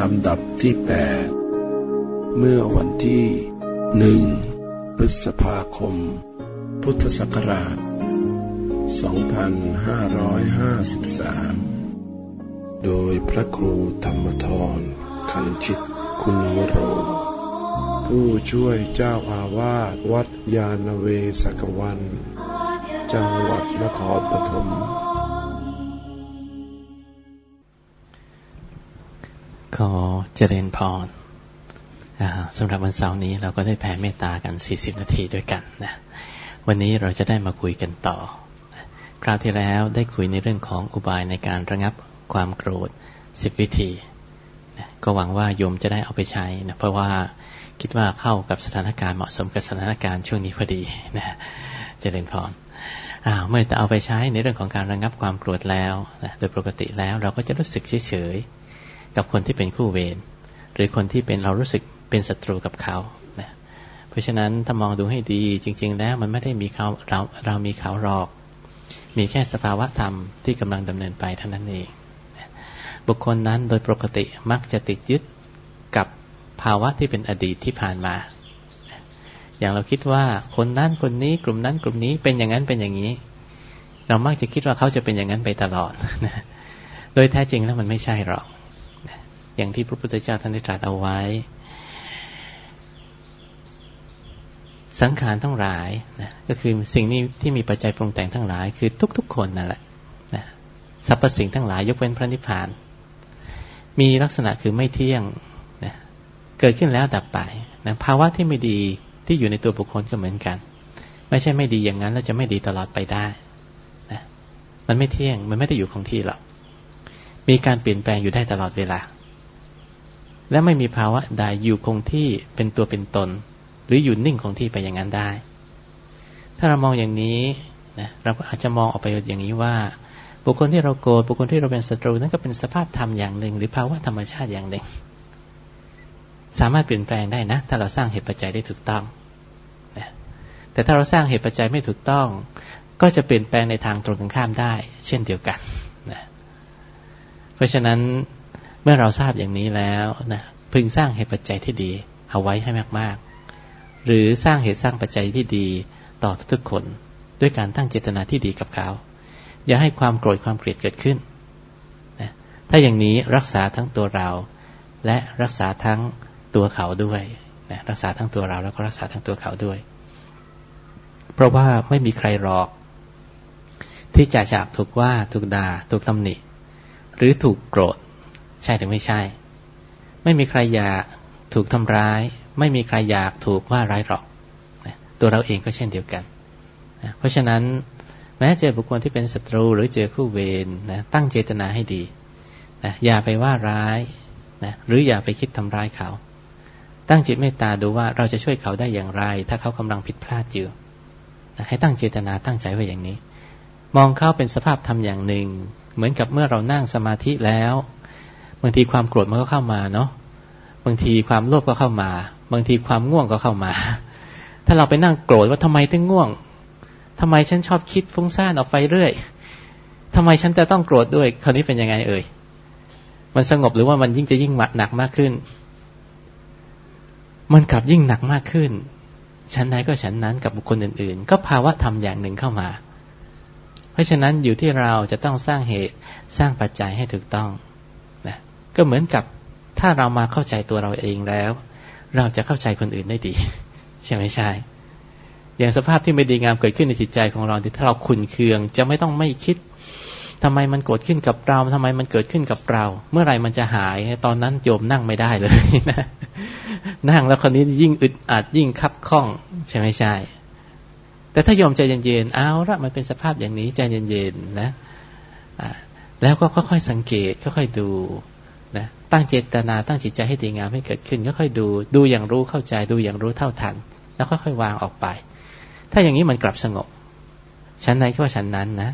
ลำดับที่แปดเมื่อวันที่หนึ่งพฤษภาคม พุทธศักราช 2553 โดยพระครูธรรมทรคันชิตคุณวโร ผู้ช่วยเจ้าอาวาสวัดยาณเวศกวัน จังหวัดนครปฐม ขอเจริญพรสำหรับวันเสาร์นี้เราก็ได้แผ่เมตตากัน 40 นาทีด้วยกันนะวันนี้เราจะได้มาคุยกันต่อ คราวที่แล้วได้คุยในเรื่องของอุบายในการระงับความโกรธ 10 วิธีนะก็หวังว่าโยมจะได้เอาไปใช้นะเพราะว่าคิดว่าเข้ากับสถานการณ์เหมาะสมกับสถานการณ์ช่วงนี้พอดีนะเจริญพรเมื่อจะเอาไปใช้ในเรื่องของการระงับความโกรธแล้วนะโดยปกติแล้วเราก็จะรู้สึกเฉยๆ กับคนที่เป็นคู่เวรหรือคนที่เป็นเรารู้สึกเป็นศัตรูกับเขานะเพราะฉะนั้นถ้ามองดูให้ดีจริง ๆ แล้วมันไม่ได้มีเขาเราเรามีเขาหรอก มีแค่สภาวะธรรมที่กำลังดำเนินไปเท่านั้นเองบุคคลนั้นโดยปกติมักจะติดยึดกับภาวะที่เป็นอดีตที่ผ่านมา อย่างเราคิดว่าคนนั้นคนนี้กลุ่มนั้นกลุ่มนี้เป็นอย่างนั้นเป็นอย่างนี้ เรามักจะคิดว่าเขาจะเป็นอย่างนั้นไปตลอดนะโดยแท้จริงแล้วมันไม่ใช่หรอก อย่างที่พระพุทธเจ้าท่านได้ตรัสเอาไว้ สังขารทั้งหลายนะก็คือสิ่งนี้ที่มีปัจจัยปรุงแต่งทั้งหลาย คือทุก ๆ คนนั่นแหละนะสรรพสิ่งทั้งหลายยกเว้นพระนิพพาน มีลักษณะคือไม่เที่ยงนะเกิดขึ้นแล้วดับไปนะภาวะที่ไม่ดีที่อยู่ในตัวบุคคลก็เหมือนกัน ไม่ใช่ไม่ดีอย่างนั้น แล้วจะไม่ดีตลอดไปได้นะมันไม่เที่ยงมันไม่ได้อยู่คงที่หรอกมีการเปลี่ยนแปลงอยู่ได้ตลอดเวลา และไม่มีภาวะใดอยู่คงที่เป็นตัวเป็นตน หรืออยู่นิ่งคงที่ไปอย่างนั้นได้ ถ้าเรามองอย่างนี้นะเราก็อาจจะมองออกไปอย่างนี้ว่า บุคคลที่เราโกรธบุคคลที่เราเป็นศัตรูนั่นก็เป็นสภาพธรรมอย่างหนึ่ง หรือภาวะธรรมชาติอย่างหนึ่ง สามารถเปลี่ยนแปลงได้นะ ถ้าเราสร้างเหตุปัจจัยได้ถูกต้องนะแต่ถ้าเราสร้างเหตุปัจจัยไม่ถูกต้อง ก็จะเปลี่ยนแปลงในทางตรงกันข้ามได้ เช่นเดียวกันนะเพราะฉะนั้น มื่อเราทราบอย่างนี้แล้วนะพึงสร้างเหตุปัจจัยที่ดี เอาไว้ให้มากๆ หรือสร้างเหตุสร้างปัจจัยที่ดีต่อทุกคน ด้วยการตั้งเจตนาที่ดีกับเขา อย่าให้ความโกรธความเกลียดเกิดขึ้นนะถ้าอย่างนี้รักษาทั้งตัวเรา และรักษาทั้งตัวเขาด้วยนะรักษาทั้งตัวเราแล้วก็รักษาทั้งตัวเขาด้วย เพราะว่าไม่มีใครหรอก ที่จะจากถูกว่าถูกด่าถูกตำหนิ หรือถูกโกรธ ใช่หรือไม่ใช่ ไม่มีใครอยากถูกทำร้าย ไม่มีใครอยากถูกว่าร้ายหรอกตัวเราเองก็เช่นเดียวกัน เพราะฉะนั้นแม้เจอบุคคลที่เป็นศัตรูหรือเจอคู่เวรนะตั้งเจตนาให้ดีนะอย่าไปว่าร้ายนะหรืออย่าไปคิดทำร้ายเขา ตั้งจิตเมตตาดูว่าเราจะช่วยเขาได้อย่างไร ถ้าเขากำลังผิดพลาดอยู่นะให้ตั้งเจตนาตั้งใจไว้อย่างนี้ มองเขาเป็นสภาพธรรมอย่างหนึ่ง เหมือนกับเมื่อเรานั่งสมาธิแล้ว บางทีความโกรธมันก็เข้ามาเนาะบางทีความโลภก็เข้ามา บางทีความง่วงก็เข้ามา ถ้าเราไปนั่งโกรธว่าทำไมถึงง่วงทำไมฉันชอบคิดฟุ้งซ่านออกไปเรื่อยทำไมฉันจะต้องโกรธด้วย คราวนี้เป็นยังไงเอ่ย มันสงบหรือว่ามันยิ่งจะยิ่งหนักมากขึ้น มันกลับยิ่งหนักมากขึ้นฉันใดก็ฉันนั้นกับบุคคลอื่น ๆ ก็ภาวะธรรมอย่างหนึ่งเข้ามา เพราะฉะนั้นอยู่ที่เราจะต้องสร้างเหตุสร้างปัจจัยให้ถูกต้อง ก็เหมือนกับถ้าเรามาเข้าใจตัวเราเองแล้ว เราจะเข้าใจคนอื่นได้ดี ใช่ไหมใช่ อย่างสภาพที่ไม่ดีงามเกิดขึ้นในจิตใจของเราที่ถ้าเราขุนเคือง จะไม่ต้องไม่คิดทำไมมันเกิดขึ้นกับเราทำไมมันเกิดขึ้นกับเรา เมื่อไรมันจะหาย ตอนนั้นโยมนั่งไม่ได้เลยนะนั่งแล้วคนนี้ยิ่งอึดอัดยิ่งคับข้อง ใช่ไหมใช่ แต่ถ้าโยมใจเย็นๆเอาละมันเป็นสภาพอย่างนี้ใจเย็นๆนะแล้วก็ค่อยๆสังเกตค่อยๆดู ตั้งเจตนาตั้งจิตใจให้ดีงามให้เกิดขึ้นก็ค่อยดู ดูอย่างรู้เข้าใจ ดูอย่างรู้เท่าทัน แล้วค่อยๆวางออกไป ถ้าอย่างนี้มันกลับสงบชั้นไหนก็ว่าชั้นนั้นนะ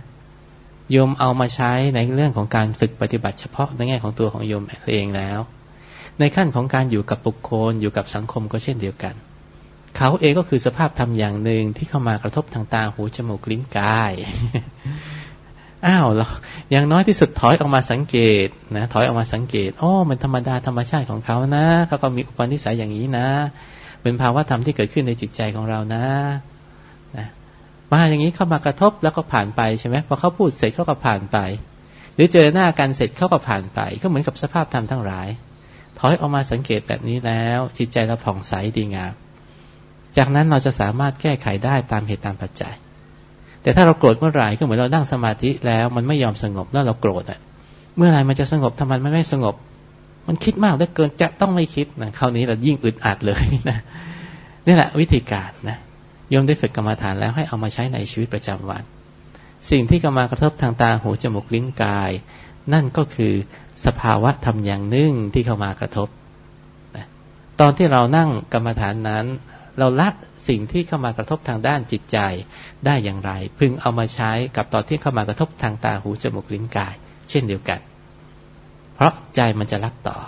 โยมเอามาใช้ในเรื่องของการฝึกปฏิบัติเฉพาะในแง่ของตัวของโยมเองแล้ว ในขั้นของการอยู่กับบุคคลอยู่กับสังคมก็เช่นเดียวกัน เขาเองก็คือสภาพธรรมอย่างหนึ่งที่เข้ามากระทบทางตาหูจมูกลิ้นกาย อ้าวเราอย่างน้อยที่สุดถอยออกมาสังเกตนะถอยออกมาสังเกตโอ้มันธรรมดาธรรมชาติของเขานะเขาก็มีอุปนิสัยอย่างนี้นะเป็นภาวะธรรมที่เกิดขึ้นในจิตใจของเรานะนะมาอย่างนี้เข้ามากระทบแล้วก็ผ่านไปใช่ไหมพอเขาพูดเสร็จเขาก็ผ่านไป หรือเจอหน้ากันเสร็จเขาก็ผ่านไป ก็เหมือนกับสภาพธรรมทั้งหลาย ถอยออกมาสังเกตแบบนี้แล้ว จิตใจเราผ่องใสดีงามจากนั้นเราจะสามารถแก้ไขได้ตามเหตุตามปัจจัย แต่ถ้าเราโกรธเมื่อไหร่ก็เหมือนเรานั่งสมาธิแล้วมันไม่ยอมสงบแล้วเราโกรธอะ เมื่อไหร่มันจะสงบทำไมมันไม่สงบ มันคิดมากเหลือเกินจะต้องไม่คิดนะคราวนี้เรายิ่งอึดอัดเลยนะนี่แหละวิธีการนะโยมได้ฝึกกรรมฐานแล้วให้เอามาใช้ในชีวิตประจำวัน สิ่งที่กำมากระทบทางตาหูจมูกลิ้นกาย นั่นก็คือสภาวะธรรมอย่างหนึ่งที่เข้ามากระทบตอนที่เรานั่งกรรมฐานนั้น เราละสิ่งที่เข้ามากระทบทางด้านจิตใจได้อย่างไร พึงเอามาใช้กับตอนที่เข้ามากระทบทางตาหูจมูกลิ้นกาย เช่นเดียวกัน เพราะใจมันจะรักต่อ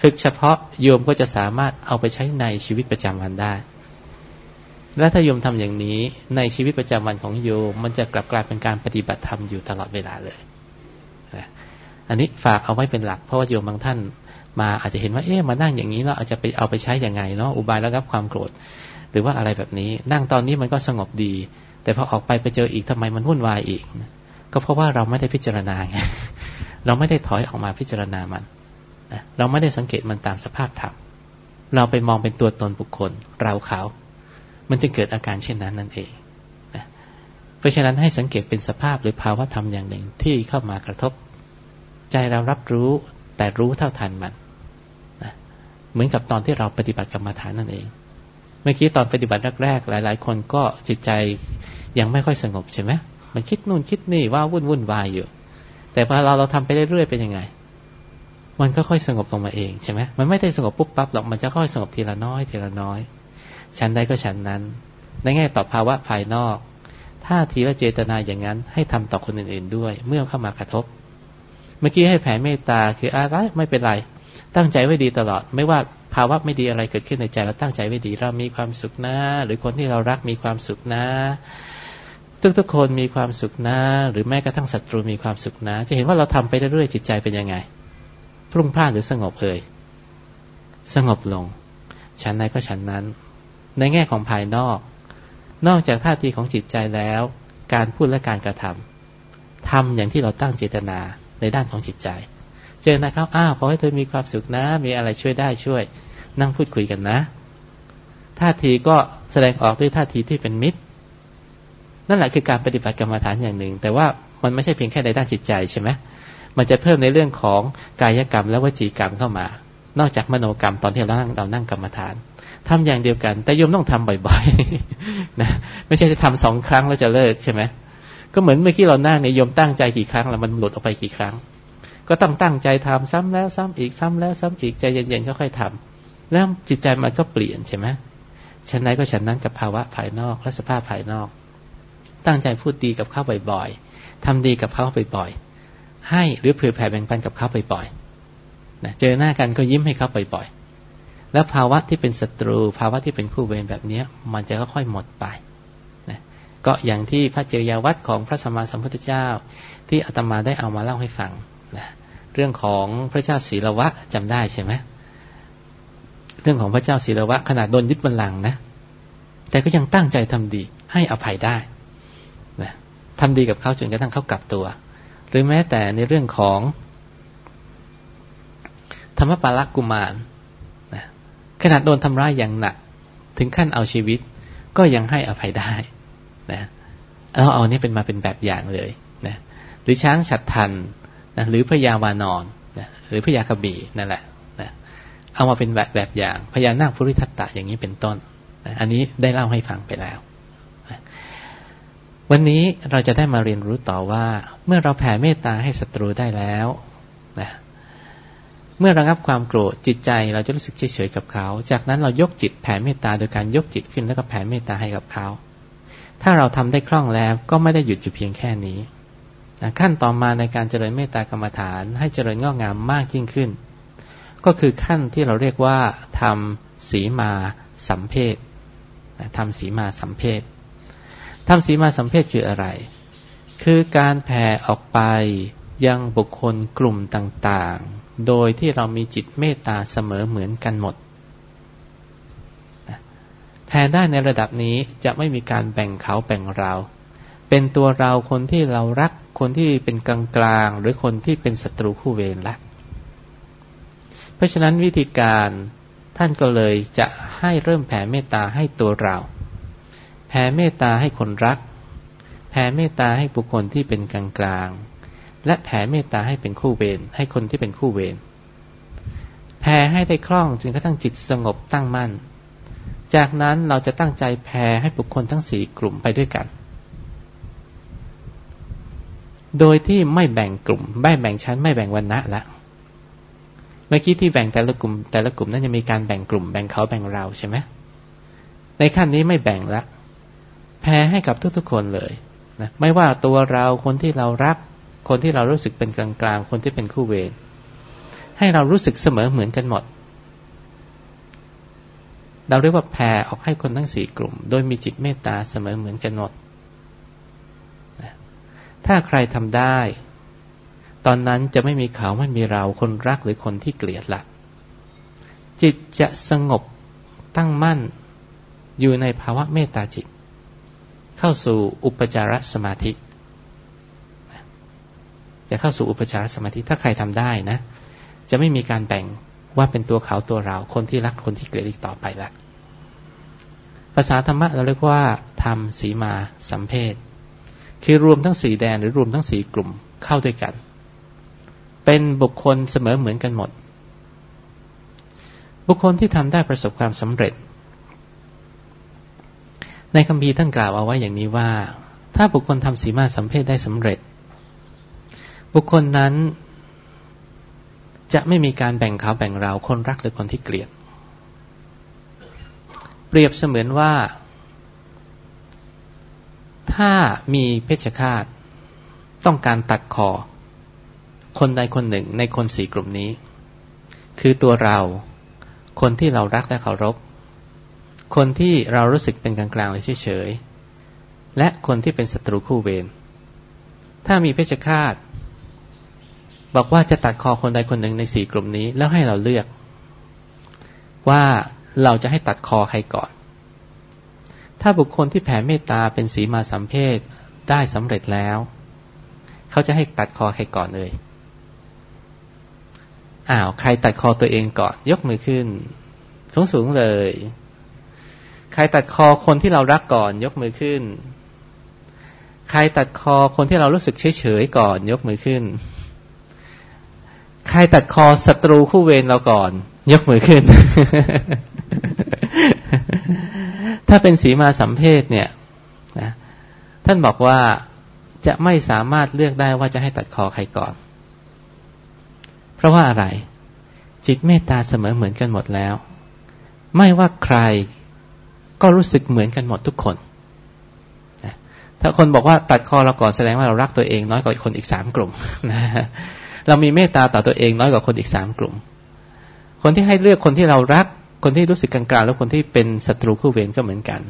ฝึกเฉพาะโยมก็จะสามารถเอาไปใช้ในชีวิตประจำวันได้ และถ้าโยมทำอย่างนี้ในชีวิตประจำวันของโยมมันจะกลับกลายเป็นการปฏิบัติธรรมอยู่ตลอดเวลาเลย อันนี้ฝากเอาไว้เป็นหลักเพราะว่าโยมบางท่าน มาอาจจะเห็นว่าเอ๊ะมานั่งอย่างนี้เราอาจจะไปเอาไปใช้อย่างไงเนาะอุบายระงับความโกรธ หรือว่าอะไรแบบนี้ นั่งตอนนี้มันก็สงบดี แต่พอออกไปไปเจออีกทำไมมันวุ่นวายอีก ก็เพราะว่าเราไม่ได้พิจารณาไงเราไม่ได้ถอยออกมาพิจารณามันเราไม่ได้สังเกตมันตามสภาพธรรมเราไปมองเป็นตัวตนบุคคล เราเขา มันจะเกิดอาการเช่นนั้นนั่นเองเพราะฉะนั้นให้สังเกตเป็นสภาพหรือภาวะธรรมอย่างหนึ่งที่เข้ามากระทบ ใจเรารับรู้แต่รู้เท่าทันมัน เหมือนกับตอนที่เราปฏิบัติกรรมฐานนั่นเอง เมื่อกี้ตอนปฏิบัติแรกๆหลาย ๆ คนก็จิตใจยังไม่ค่อยสงบใช่ไหมมันคิดนู่นคิดนี่ว่าวุ่นวุ่นวายอยู่ แต่พอเราเราทำไปเรื่อยๆเป็นยังไง มันก็ค่อยสงบลงมาเองใช่ไหมมันไม่ได้สงบปุ๊บปั๊บหรอกมันจะค่อยสงบทีละน้อยทีละน้อยฉันใดก็ฉันนั้นในแง่ต่อภาวะภายนอกถ้าทีละเจตนาอย่างนั้น ให้ทำต่อคนอื่นๆด้วย เมื่อเข้ามากระทบ เมื่อกี้ให้แผ่เมตตาคืออะไรไม่เป็นไร ตั้งใจไว้ดีตลอด ไม่ว่าภาวะไม่ดีอะไรเกิดขึ้นในใจเราตั้งใจไว้ดีเรามีความสุขนะ หรือคนที่เรารักมีความสุขนะ ทุกๆคนมีความสุขนะ หรือแม้กระทั่งศัตรูมีความสุขนะ จะเห็นว่าเราทำไปเรื่อยๆจิตใจเป็นยังไงพรุ่งพลาดหรือสงบเอ่ยสงบลง ฉันใดก็ฉันนั้น ในแง่ของภายนอก นอกจากท่าทีของจิตใจแล้ว การพูดและการกระทำทำอย่างที่เราตั้งเจตนาในด้านของจิตใจ เจอนะครับอ้าวขอให้เธอมีความสุขนะ มีอะไรช่วยได้ช่วย นั่งพูดคุยกันนะ ท่าทีก็แสดงออกด้วยท่าทีที่เป็นมิตร นั่นแหละคือการปฏิบัติกรรมฐานอย่างหนึ่ง แต่ว่ามันไม่ใช่เพียงแค่ในด้านจิตใจใช่ไหมมันจะเพิ่มในเรื่องของกายกรรมและวจีกรรมเข้ามา นอกจากมโนกรรมตอนที่เรานั่งเรานั่งกรรมฐานทำอย่างเดียวกัน แต่โยมต้องทำบ่อยๆนะไม่ใช่จะทำสองครั้งแล้วจะเลิกใช่ไหมก็เหมือนเมื่อกี้เรานั่งเนี่ยโยมตั้งใจกี่ครั้งแล้วมันหลุดออกไปกี่ครั้ง ก็ต้องตั้งใจทำซ้ำแล้วซ้ำอีกซ้ำแล้วซ้ำอีกใจเย็นๆก็ค่อยทำแล้วจิตใจมันก็เปลี่ยนใช่ไหมฉันไหนก็ฉันนั้นกับภาวะภายนอกและสภาพภายนอก ตั้งใจพูดดีกับเขาบ่อยๆทำดีกับเขาบ่อยๆให้หรือเผื่อแผ่แบ่งปันกับเขาบ่อยๆนะเจอหน้ากันก็ยิ้มให้เขาบ่อยๆแล้วภาวะที่เป็นศัตรู ภาวะที่เป็นคู่เวรแบบนี้มันจะค่อยๆหมดไปนะก็อย่างที่พระเจริยาวัดของพระสัมมาสัมพุทธเจ้า ที่อาตมาได้เอามาเล่าให้ฟัง เรื่องของพระเจ้าศีลวะจำได้ใช่ไหมเรื่องของพระเจ้าศีลวะขนาดโดนยึดบัลลังก์นะ แต่ก็ยังตั้งใจทำดีให้อภัยได้นะทำดีกับเขาจนกระทั่งเขากลับตัว หรือแม้แต่ในเรื่องของ ธรรมปาลกุมารนะขนาดโดนทำร้ายอย่างหนัก ถึงขั้นเอาชีวิต ก็ยังให้อภัยได้นะเราเอาเนี้เป็นมาเป็นแบบอย่างเลยนะหรือช้างฉัดทัน นะหรือพญาวานอนนะหรือพญากระบี่นั่นแหละนะเอามาเป็นแบบแบบอย่างพญานาคภูริทัตตะอย่างนี้เป็นต้นนะอันนี้ได้เล่าให้ฟังไปแล้วนะวันนี้เราจะได้มาเรียนรู้ต่อว่าเมื่อเราแผ่เมตตาให้ศัตรูได้แล้วนะเมื่อระงับความโกรธจิตใจเราจะรู้สึกเฉยๆกับเขา จากนั้นเรายกจิตแผ่เมตตาโดยการยกจิตขึ้นแล้วก็แผ่เมตตาให้กับเขา ถ้าเราทำได้คล่องแล้วก็ไม่ได้หยุดอยู่เพียงแค่นี้ ขั้นต่อมาในการเจริญเมตตากรรมฐาน ให้เจริญงอกงามมากยิ่งขึ้น ก็คือขั้นที่เราเรียกว่าทำสีมาสัมเพศทำสีมาสัมเพศทำสีมาสัมเพศคืออะไรคคือการแผ่ออกไปยังบุคคลกลุ่มต่างๆ โดยที่เรามีจิตเมตตาเสมอเหมือนกันหมดแผ่ได้ในระดับนี้จะไม่มีการแบ่งเขาแบ่งเรา เป็นตัวเราคนที่เรารัก คนที่เป็นกลางกลางหรือคนที่เป็นศัตรูคู่เวรละเพราะฉะนั้นวิธีการท่านก็เลยจะให้เริ่มแผ่เมตตาให้ตัวเรา แผ่เมตตาให้คนรัก แผ่เมตตาให้บุคคลที่เป็นกลางกลางและแผ่เมตตาให้เป็นคู่เวรให้คนที่เป็นคู่เวรแผ่ให้ได้คล่องจนกระทั่งจิตสงบตั้งมั่น จากนั้นเราจะตั้งใจแผ่ให้บุคคลทั้งสี่กลุ่มไปด้วยกัน โดยที่ไม่แบ่งกลุ่ม ไม่แบ่งชั้น ไม่แบ่งวันณะละเมื่อกี้ที่แบ่งแต่ละกลุ่ม แต่ละกลุ่มนั้นจะมีการแบ่งกลุ่ม แบ่งเขาแบ่งเราใช่ไหมในขั้นนี้ไม่แบ่งละแผ่ให้กับทุกๆคนเลยนะไม่ว่าตัวเราคนที่เรารัก คนที่เรารู้สึกเป็นกลางๆ คนที่เป็นคู่เวรให้เรารู้สึกเสมอเหมือนกันหมด เราเรียกว่าแผ่ออกให้คนทั้งสี่กลุ่ม โดยมีจิตเมตตาเสมอเหมือนกันหมด ถ้าใครทำได้ ตอนนั้นจะไม่มีเขาไม่มีเราคนรักหรือคนที่เกลียดละ จิตจะสงบตั้งมั่นอยู่ในภาวะเมตตาจิต เข้าสู่อุปจารสมาธิ จะเข้าสู่อุปจารสมาธิ ถ้าใครทำได้นะ จะไม่มีการแบ่งว่าเป็นตัวเขาตัวเรา คนที่รักคนที่เกลียดอีกต่อไปละภาษาธรรมะเราเรียกว่าทำสีมาสัมเพศ คือรวมทั้งสีแดนหรือรวมทั้งสีกลุ่มเข้าด้วยกัน เป็นบุคคลเสมอเหมือนกันหมด บุคคลที่ทำได้ประสบความสำเร็จ ในคำพีท่านกล่าวเอาไว้อย่างนี้ว่า ถ้าบุคคลทำสีมาสัมเพศได้สำเร็จ บุคคลนั้นจะไม่มีการแบ่งเขาแบ่งเราคนรักหรือคนที่เกลียด เปรียบเสมือนว่า ถ้ามีเพชฌฆาต ต้องการตัดคอ คนใดคนหนึ่งในคนสี่กลุ่มนี้ คือตัวเรา คนที่เรารักและเคารพ คนที่เรารู้สึกเป็นกลางๆเลยเฉยๆ และคนที่เป็นศัตรูคู่เวร ถ้ามีเพชฌฆาต บอกว่าจะตัดคอคนใดคนหนึ่งในสี่กลุ่มนี้ แล้วให้เราเลือก ว่าเราจะให้ตัดคอใครก่อน ถ้าบุคคลที่แผ่เมตตาเป็นสีมาสัมเพศได้สำเร็จแล้ว เขาจะให้ตัดคอใครก่อนเลยอ้าวใครตัดคอตัวเองก่อน ยกมือขึ้น สูงสูงเลย ใครตัดคอคนที่เรารักก่อน ยกมือขึ้น ใครตัดคอคนที่เรารู้สึกเฉยเฉยก่อน ยกมือขึ้น ใครตัดคอศัตรูคู่เวรเราก่อน ยกมือขึ้น ถ้าเป็นสีมาสัมเพศเนี่ยนะท่านบอกว่าจะไม่สามารถเลือกได้ว่าจะให้ตัดคอใครก่อน เพราะว่าอะไร จิตเมตตาเสมอเหมือนกันหมดแล้ว ไม่ว่าใครก็รู้สึกเหมือนกันหมดทุกคนถ้าคนบอกว่าตัดคอเราก่อนแสดงว่าเรารักตัวเองน้อยกว่าคนอีกสามกลุ่มนะเรามีเมตตาต่อตัวเองน้อยกว่าคนอีกสามกลุ่ม คนที่ให้เลือกคนที่เรารัก คนที่รู้สึกกลางๆแล้วคนที่เป็นศัตรูคู่เวรก็เหมือนกัน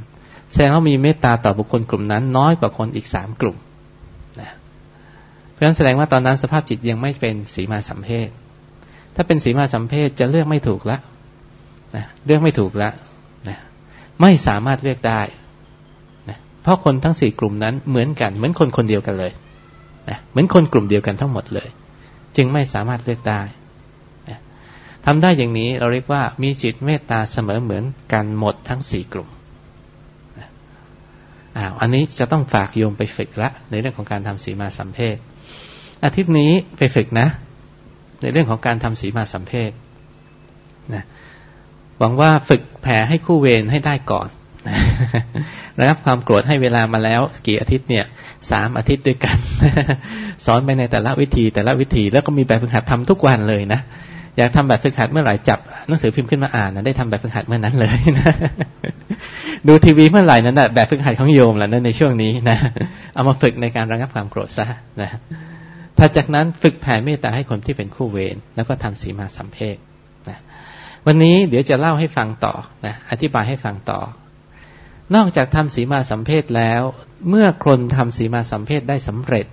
แสดงว่ามีเมตตาต่อบุคคลกลุ่มนั้น น้อยกว่าคนอีกสามกลุ่มนะเพราะฉะนั้นแสดงว่าตอนนั้นสภาพจิตยังไม่เป็นสีมาสัมเพศถ้าเป็นสีมาสัมเพศจะเลือกไม่ถูกละนะเลือกไม่ถูกละนะไม่สามารถเลือกได้นะเพราะคนทั้งสี่กลุ่มนั้นเหมือนกัน เหมือนคนคนเดียวกันเลยนะเหมือนคนกลุ่มเดียวกันทั้งหมดเลย จึงไม่สามารถเลือกได้ ทำได้อย่างนี้เราเรียกว่ามีจิตเมตตาเสมอเหมือนกันหมดทั้งสี่กลุ่มอ้าวอันนี้จะต้องฝากโยมไปฝึกละ ในเรื่องของการทำสีมาสัมเพศอาทิตย์นี้ไปฝึกนะ ในเรื่องของการทำสีมาสัมเพศนะหวังว่าฝึกแผ่ให้คู่เวรให้ได้ก่อนระงับความโกรธให้เวลามาแล้ว กี่อาทิตย์เนี่ยสามอาทิตย์ด้วยกัน สอนไปในแต่ละวิธีแต่ละวิธีแล้วก็มีแบบฝึกหัดทำทุกวันเลยนะ อยากทำแบบฝึกหัดเมื่อไหร่จับหนังสือพิมพ์ขึ้นมาอ่านนะได้ทำแบบฝึกหัดเมื่อนั้นเลยนะ ดูทีวีเมื่อไหร่นั้นนะแบบฝึกหัดของโยมแหละนในช่วงนี้นะเอามาฝึกในการระงับความโกรธซะนะถ้าจากนั้นฝึกแผ่เมตตาให้คนที่เป็นคู่เวรแล้วก็ทำสีมาสัมเพศนะวันนี้เดี๋ยวจะเล่าให้ฟังต่อนะอธิบายให้ฟังต่อ นอกจากทำสีมาสัมเพศแล้ว เมื่อคนทำสีมาสัมเพศได้สำเร็จ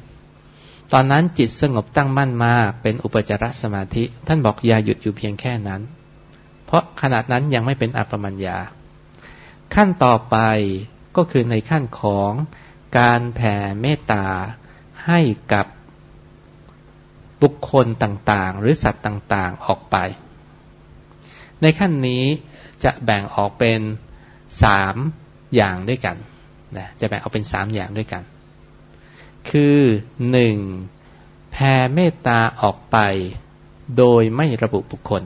ตอนนั้นจิตสงบตั้งมั่นมากเป็นอุปจารสมาธิ ท่านบอกอย่าหยุดอยู่เพียงแค่นั้น เพราะขณะนั้นยังไม่เป็นอัปปมัญญา ขั้นต่อไปก็คือในขั้นของการแผ่เมตตาให้กับบุคคลต่างๆ หรือสัตว์ต่างๆออกไป ในขั้นนี้จะแบ่งออกเป็นสามอย่างด้วยกันนะจะแบ่งออกเป็นสามอย่างด้วยกัน คือหนึ่งแผ่เมตตาออกไป โดยไม่ระบุบุคคล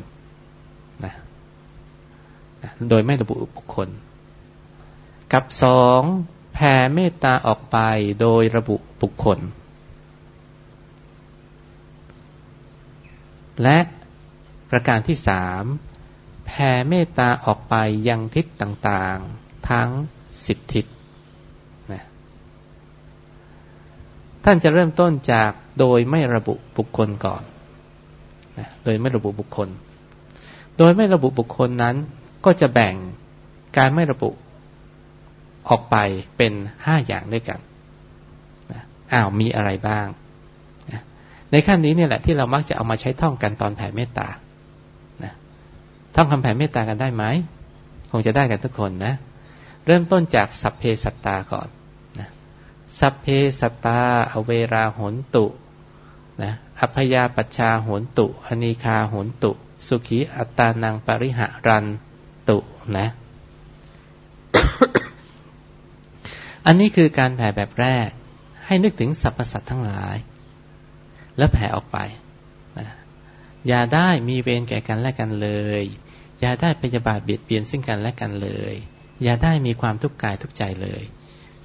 นะโดยไม่ระบุบุคคล กับสองแผ่เมตตาออกไปโดยระบุบุคคล และประการที่สามแผ่เมตตาออกไปยังทิศต่างๆ ทั้งสิบทิศนะ ท่านจะเริ่มต้นจากโดยไม่ระบุบุคคลก่อนนะโดยไม่ระบุบุคคล โดยไม่ระบุบุคคลนั้น ก็จะแบ่งการไม่ระบุออกไปเป็นห้าอย่างด้วยกันนะอ้าวมีอะไรบ้างนะในขั้นนี้เนี่ยแหละที่เรามักจะเอามาใช้ท่องกันตอนแผ่เมตตานะท่องคำแผ่เมตตากันได้ไหม คงจะได้กันทุกคนนะ เริ่มต้นจากสัพเพสัตตาก่อน สัพเพสตา อเวราหนตุนะอัพยาปัชชาหนตุ อนีคาหนตุ สุขีอัตตานังปริหะรันตุนะ อันนี้คือการแผ่แบบแรก ให้นึกถึงสรรพสัตว์ทั้งหลาย แล้วแผ่ออกไปนะอย่าได้มีเวรแก่กันและกันเลย อย่าได้พยาบาทเบียดเบียนซึ่งกันและกันเลย อย่าได้มีความทุกข์กายทุกใจเลย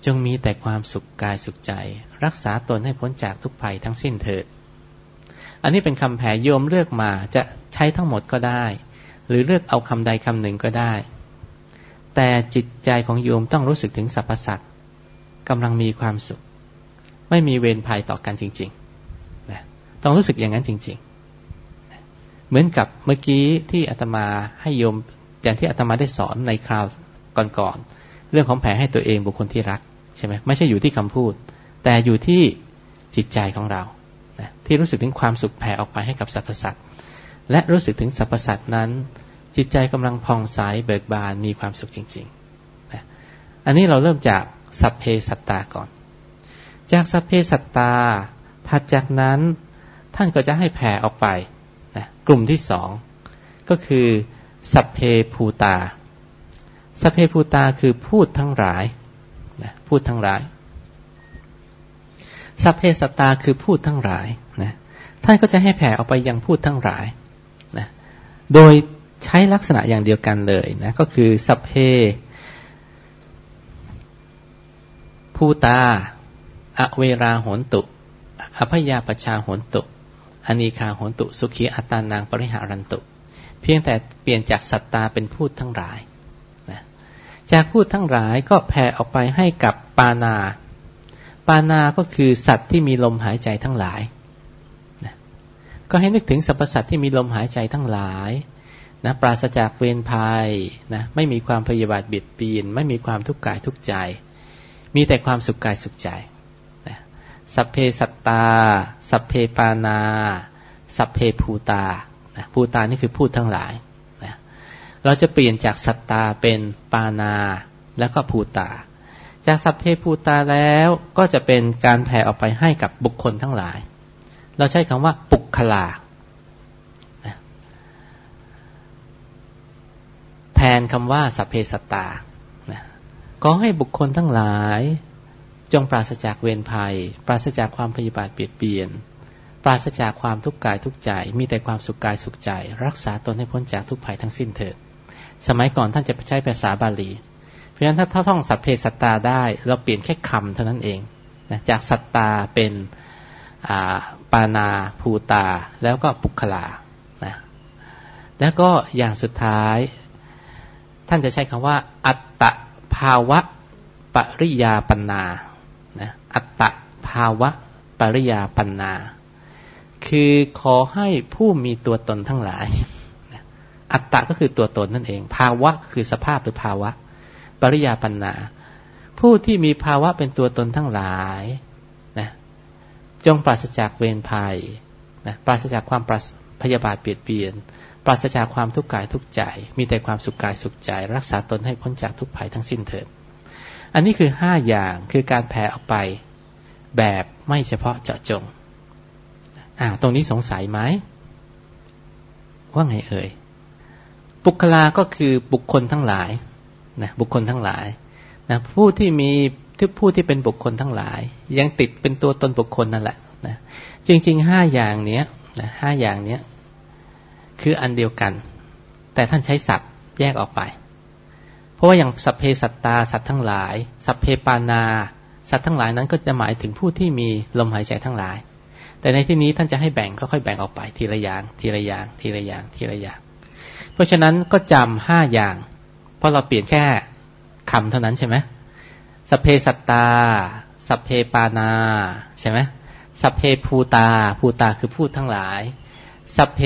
จงมีแต่ความสุขกายสุขใจ รักษาตนให้พ้นจากทุกภัยทั้งสิ้นเถิด อันนี้เป็นคำแผ่โยมเลือกมาจะใช้ทั้งหมดก็ได้ หรือเลือกเอาคำใดคำหนึ่งก็ได้ แต่จิตใจของโยมต้องรู้สึกถึงสรรพสัตว์กำลังมีความสุข ไม่มีเวรภัยต่อกันจริงๆนะต้องรู้สึกอย่างนั้นจริง ๆ เหมือนกับเมื่อกี้ที่อาตมาให้โยมอย่างที่อาตมาได้สอนในคราวก่อนๆเรื่องของแผลให้ตัวเองบุคคลที่รัก ใช่ไหมไม่ใช่อยู่ที่คำพูด แต่อยู่ที่จิตใจของเรานะที่รู้สึกถึงความสุขแผ่ออกไปให้กับสรรพสัตว์และรู้สึกถึงสรรพสัตว์นั้น จิตใจกำลังพองใสเบิกบานมีความสุขจริงๆนะอันนี้เราเริ่มจากสัพเพสัตตาก่อน จากสัพเพสัตตาถัดจากนั้นท่านก็จะให้แผ่ออกไปนะกลุ่มที่สองก็คือสัพเพภูตาสัพเพภูตาคือพูดทั้งหลาย นะพูดทั้งหลาย สัพเพสัตตาคือพูดทั้งหลายนะท่านก็จะให้แผ่ออกไปยังพูดทั้งหลายนะโดยใช้ลักษณะอย่างเดียวกันเลยนะก็คือสัพเพภูตาอเวราโหนตุอภยาปชาโหนตุอนีคาโหนตุ สุขีอัตานางปริหารันตุ เพียงแต่เปลี่ยนจากสัตตาเป็นพูดทั้งหลาย จากพูดทั้งหลายก็แผ่ออกไปให้กับปานา ปานาก็คือสัตว์ที่มีลมหายใจทั้งหลายนะก็ให้นึกถึงสรรพสัตว์ที่มีลมหายใจทั้งหลายนะปราศจากเวรภัยนะไม่มีความพยาบาทเบียดเบียนไม่มีความทุกข์กายทุกใจ มีแต่ความสุขกายสุขใจนะสัพเพสัตตา สัพเพปานา สัพเพภูตาภูตานี่คือพูดทั้งหลาย เราจะเปลี่ยนจากสัตตาเป็นปานา แล้วก็ภูตา จากสัพเพภูตาแล้วก็จะเป็นการแผ่ออกไปให้กับบุคคลทั้งหลาย เราใช้คำว่าปุคลาแทนคำว่าสัพเพสัตตาขอให้บุคคลทั้งหลาย จงปราศจากเวรภัย ปราศจากความพยาบาทเบียดเบียน ปราศจากความทุกข์กายทุกใจ มีแต่ความสุขกายสุขใจ รักษาตนให้พ้นจากทุกภัยทั้งสิ้นเถิด สมัยก่อนท่านจะใช้ภาษาบาลี เพราะฉะนั้นถ้าท่องสัพเพสัตตาได้ เราเปลี่ยนแค่คำเท่านั้นเองนะจากสัตตาเป็นปานาภูตา แล้วก็ปุคลานะแล้วก็อย่างสุดท้าย ท่านจะใช้คำว่า อัตตภาวะปริยาปัญนานะอัตตภาวะปริยาปัญนา คือขอให้ผู้มีตัวตนทั้งหลาย อัตตะก็คือตัวตนนั่นเอง ภาวะคือสภาพหรือภาวะ ปริยาปัญนาผู้ที่มีภาวะเป็นตัวตนทั้งหลายนะจงปราศจากเวรภัยนะปราศจากความปรพยาบาทเปียดเบียน ปราศจากความทุกข์กายทุกใจ มีแต่ความสุขกายสุขใจ รักษาตนให้พ้นจากทุกภัยทั้งสิ้นเถิด อันนี้คือห้าอย่างคือการแผ่ออกไปแบบไม่เฉพาะเจาะจงอ่าตรงนี้สงสัยไหมว่าไงเอ่ย บุคลาก็คือบุคคลทั้งหลายนะบุคคลทั้งหลายนะผู้ที่มีที่ผู้ที่เป็นบุคคลทั้งหลาย ยังติดเป็นตัวตนบุคคลนั่นแหละนะจริงๆห้าอย่างเนี้ยนะห้าอย่างเนี้ยคืออันเดียวกัน แต่ท่านใช้ศัพท์แยกออกไป เพราะว่าอย่างสัพเพสัตตาสัตว์ทั้งหลาย สัพเพปานา สัตว์ทั้งหลายนั้นก็จะหมายถึงผู้ที่มีลมหายใจทั้งหลาย แต่ในที่นี้ท่านจะให้แบ่งค่อยๆแบ่งออกไปทีละอย่างทีละอย่างทีละอย่างทีละอย่าง เพราะฉะนั้นก็จำห้าอย่าง เพราะเราเปลี่ยนแค่คำเท่านั้นใช่ไหมสเพสัตตา สเพปานา ใช่ไหมสเพภูตา ภูตาคือพูดทั้งหลาย สเพ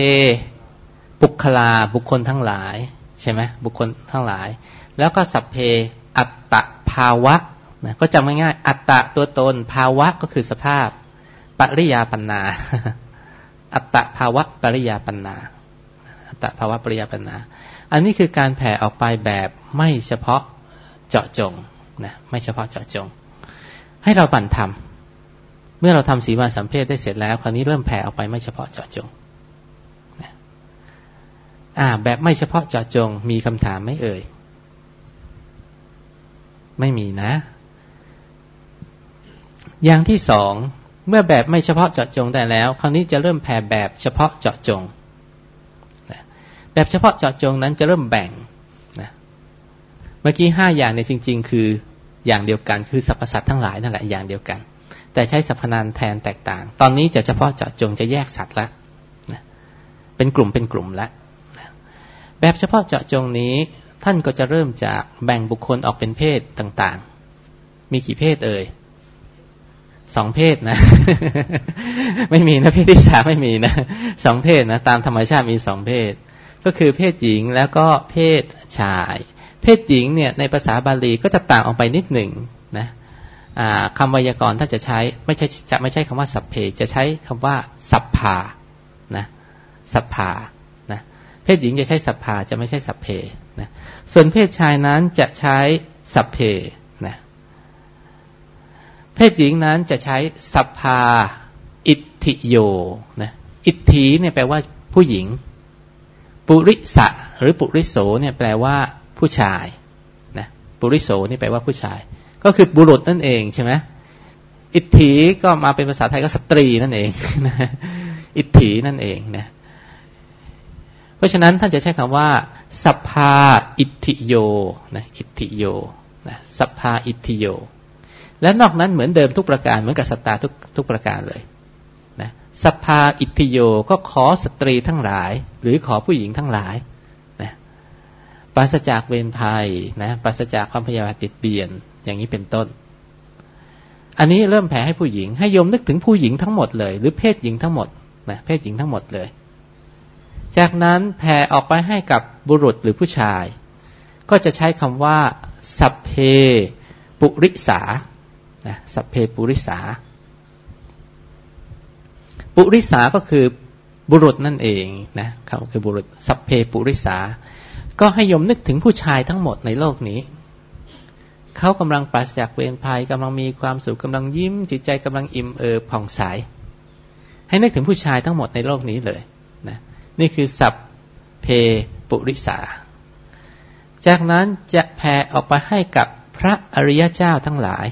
บุคลาบุคคลทั้งหลาย ใช่ไหมบุคคลทั้งหลาย แล้วก็สเพอัตตภาวะนะก็จำง่ายๆอัตตะตัวตนภาวะก็คือสภาพ ปริยาปัญนา อัตตะภาวะปริยาปัญนา อัตตภาวะปริยปัญนาอันนี้คือการแผ่ออกไปแบบไม่เฉพาะเจาะจงนะไม่เฉพาะเจาะจง ให้เราบั่นทำเมื่อเราทำสีมาสัมเพศได้เสร็จแล้ว คราวนี้เริ่มแผ่ออกไปไม่เฉพาะเจาะจงนะอ่า แบบไม่เฉพาะเจาะจง มีคำถามไม่เอ่ย ไม่มีนะ อย่างที่สองเมื่อแบบไม่เฉพาะเจาะจงได้แล้ว คราวนี้จะเริ่มแผ่แบบเฉพาะเจาะจง แบบเฉพาะเจาะจงนั้นจะเริ่มแบ่งเมื่อกี้ห้าอย่างเนี่ยจริง ๆ คืออย่างเดียวกันคือสรรพสัตว์ทั้งหลายนั่นแหละอย่างเดียวกัน แต่ใช้สรรพนามแทนแตกต่าง ตอนนี้จะเฉพาะเจาะจงจะแยกสัตว์ละนะเป็นกลุ่มเป็นกลุ่มละนะแบบเฉพาะเจาะจงนี้ ท่านก็จะเริ่มจากแบ่งบุคคลออกเป็นเพศต่างๆ มีกี่เพศเอ่ยสองเพศนะ ไม่มีนะเพศที่สามไม่มีนะสองเพศนะ ตามธรรมชาติมีสองเพศ ก็คือเพศหญิงแล้วก็เพศชาย เพศหญิงเนี่ยในภาษาบาลีก็จะต่างออกไปนิดหนึ่งนะคำไวยากรณ์ถ้าจะใช้ไม่ใช่จะไม่ใช่คำว่าสัพเพ จะใช้คำว่า สัพพานะสัพพานะเพศหญิงจะใช้สัพพาจะไม่ใช่สัพเพนะส่วนเพศชายนั้นจะใช้สัพเพนะเพศหญิงนั้นจะใช้สัพพาอิทธิโยนะอิทธิเนี่ยแปลว่าผู้หญิง ปุริสะหรือปุริโสเนี่ยแปลว่าผู้ชายนะปุริโสนี่แปลว่าผู้ชาย ก็คือบุรุษนั่นเองใช่ไหมอิทธิก็มาเป็นภาษาไทยก็สตรีนั่นเองนะอิทธินั่นเองนะเพราะฉะนั้นท่านจะใช้คำว่าสัพพาอิทธิโยนะอิทธิโยนะสัพพาอิทธิโย และนอกนั้นเหมือนเดิมทุกประการเหมือนกับสตาทุกทุกประการเลย สัพพาอิทธิโยก็ขอสตรีทั้งหลาย หรือขอผู้หญิงทั้งหลายปราศจากเวรภัยนะปราศจากความพยายามติดเบียน อย่างนี้เป็นต้น อันนี้เริ่มแผ่ให้ผู้หญิง ให้โยมนึกถึงผู้หญิงทั้งหมดเลย หรือเพศหญิงทั้งหมดนะเพศหญิงทั้งหมดเลย จากนั้นแผ่ออกไปให้กับบุรุษหรือผู้ชาย ก็จะใช้คำว่าสัพเพปุริสานะสัพเพปุริสา ปุริสาก็คือบุรุษนั่นเองนะเขาคือบุรุษสัพเพปุริสา ก็ให้ยมนึกถึงผู้ชายทั้งหมดในโลกนี้ เขากำลังปราศจากเวรภัยกำลังมีความสุขกำลังยิ้ม จิตใจกำลังอิ่มเอิบผ่องใสให้นึกถึงผู้ชายทั้งหมดในโลกนี้เลยนะนี่คือสัพเพปุริสา จากนั้นจะแผ่ออกไปให้กับพระอริยเจ้าทั้งหลาย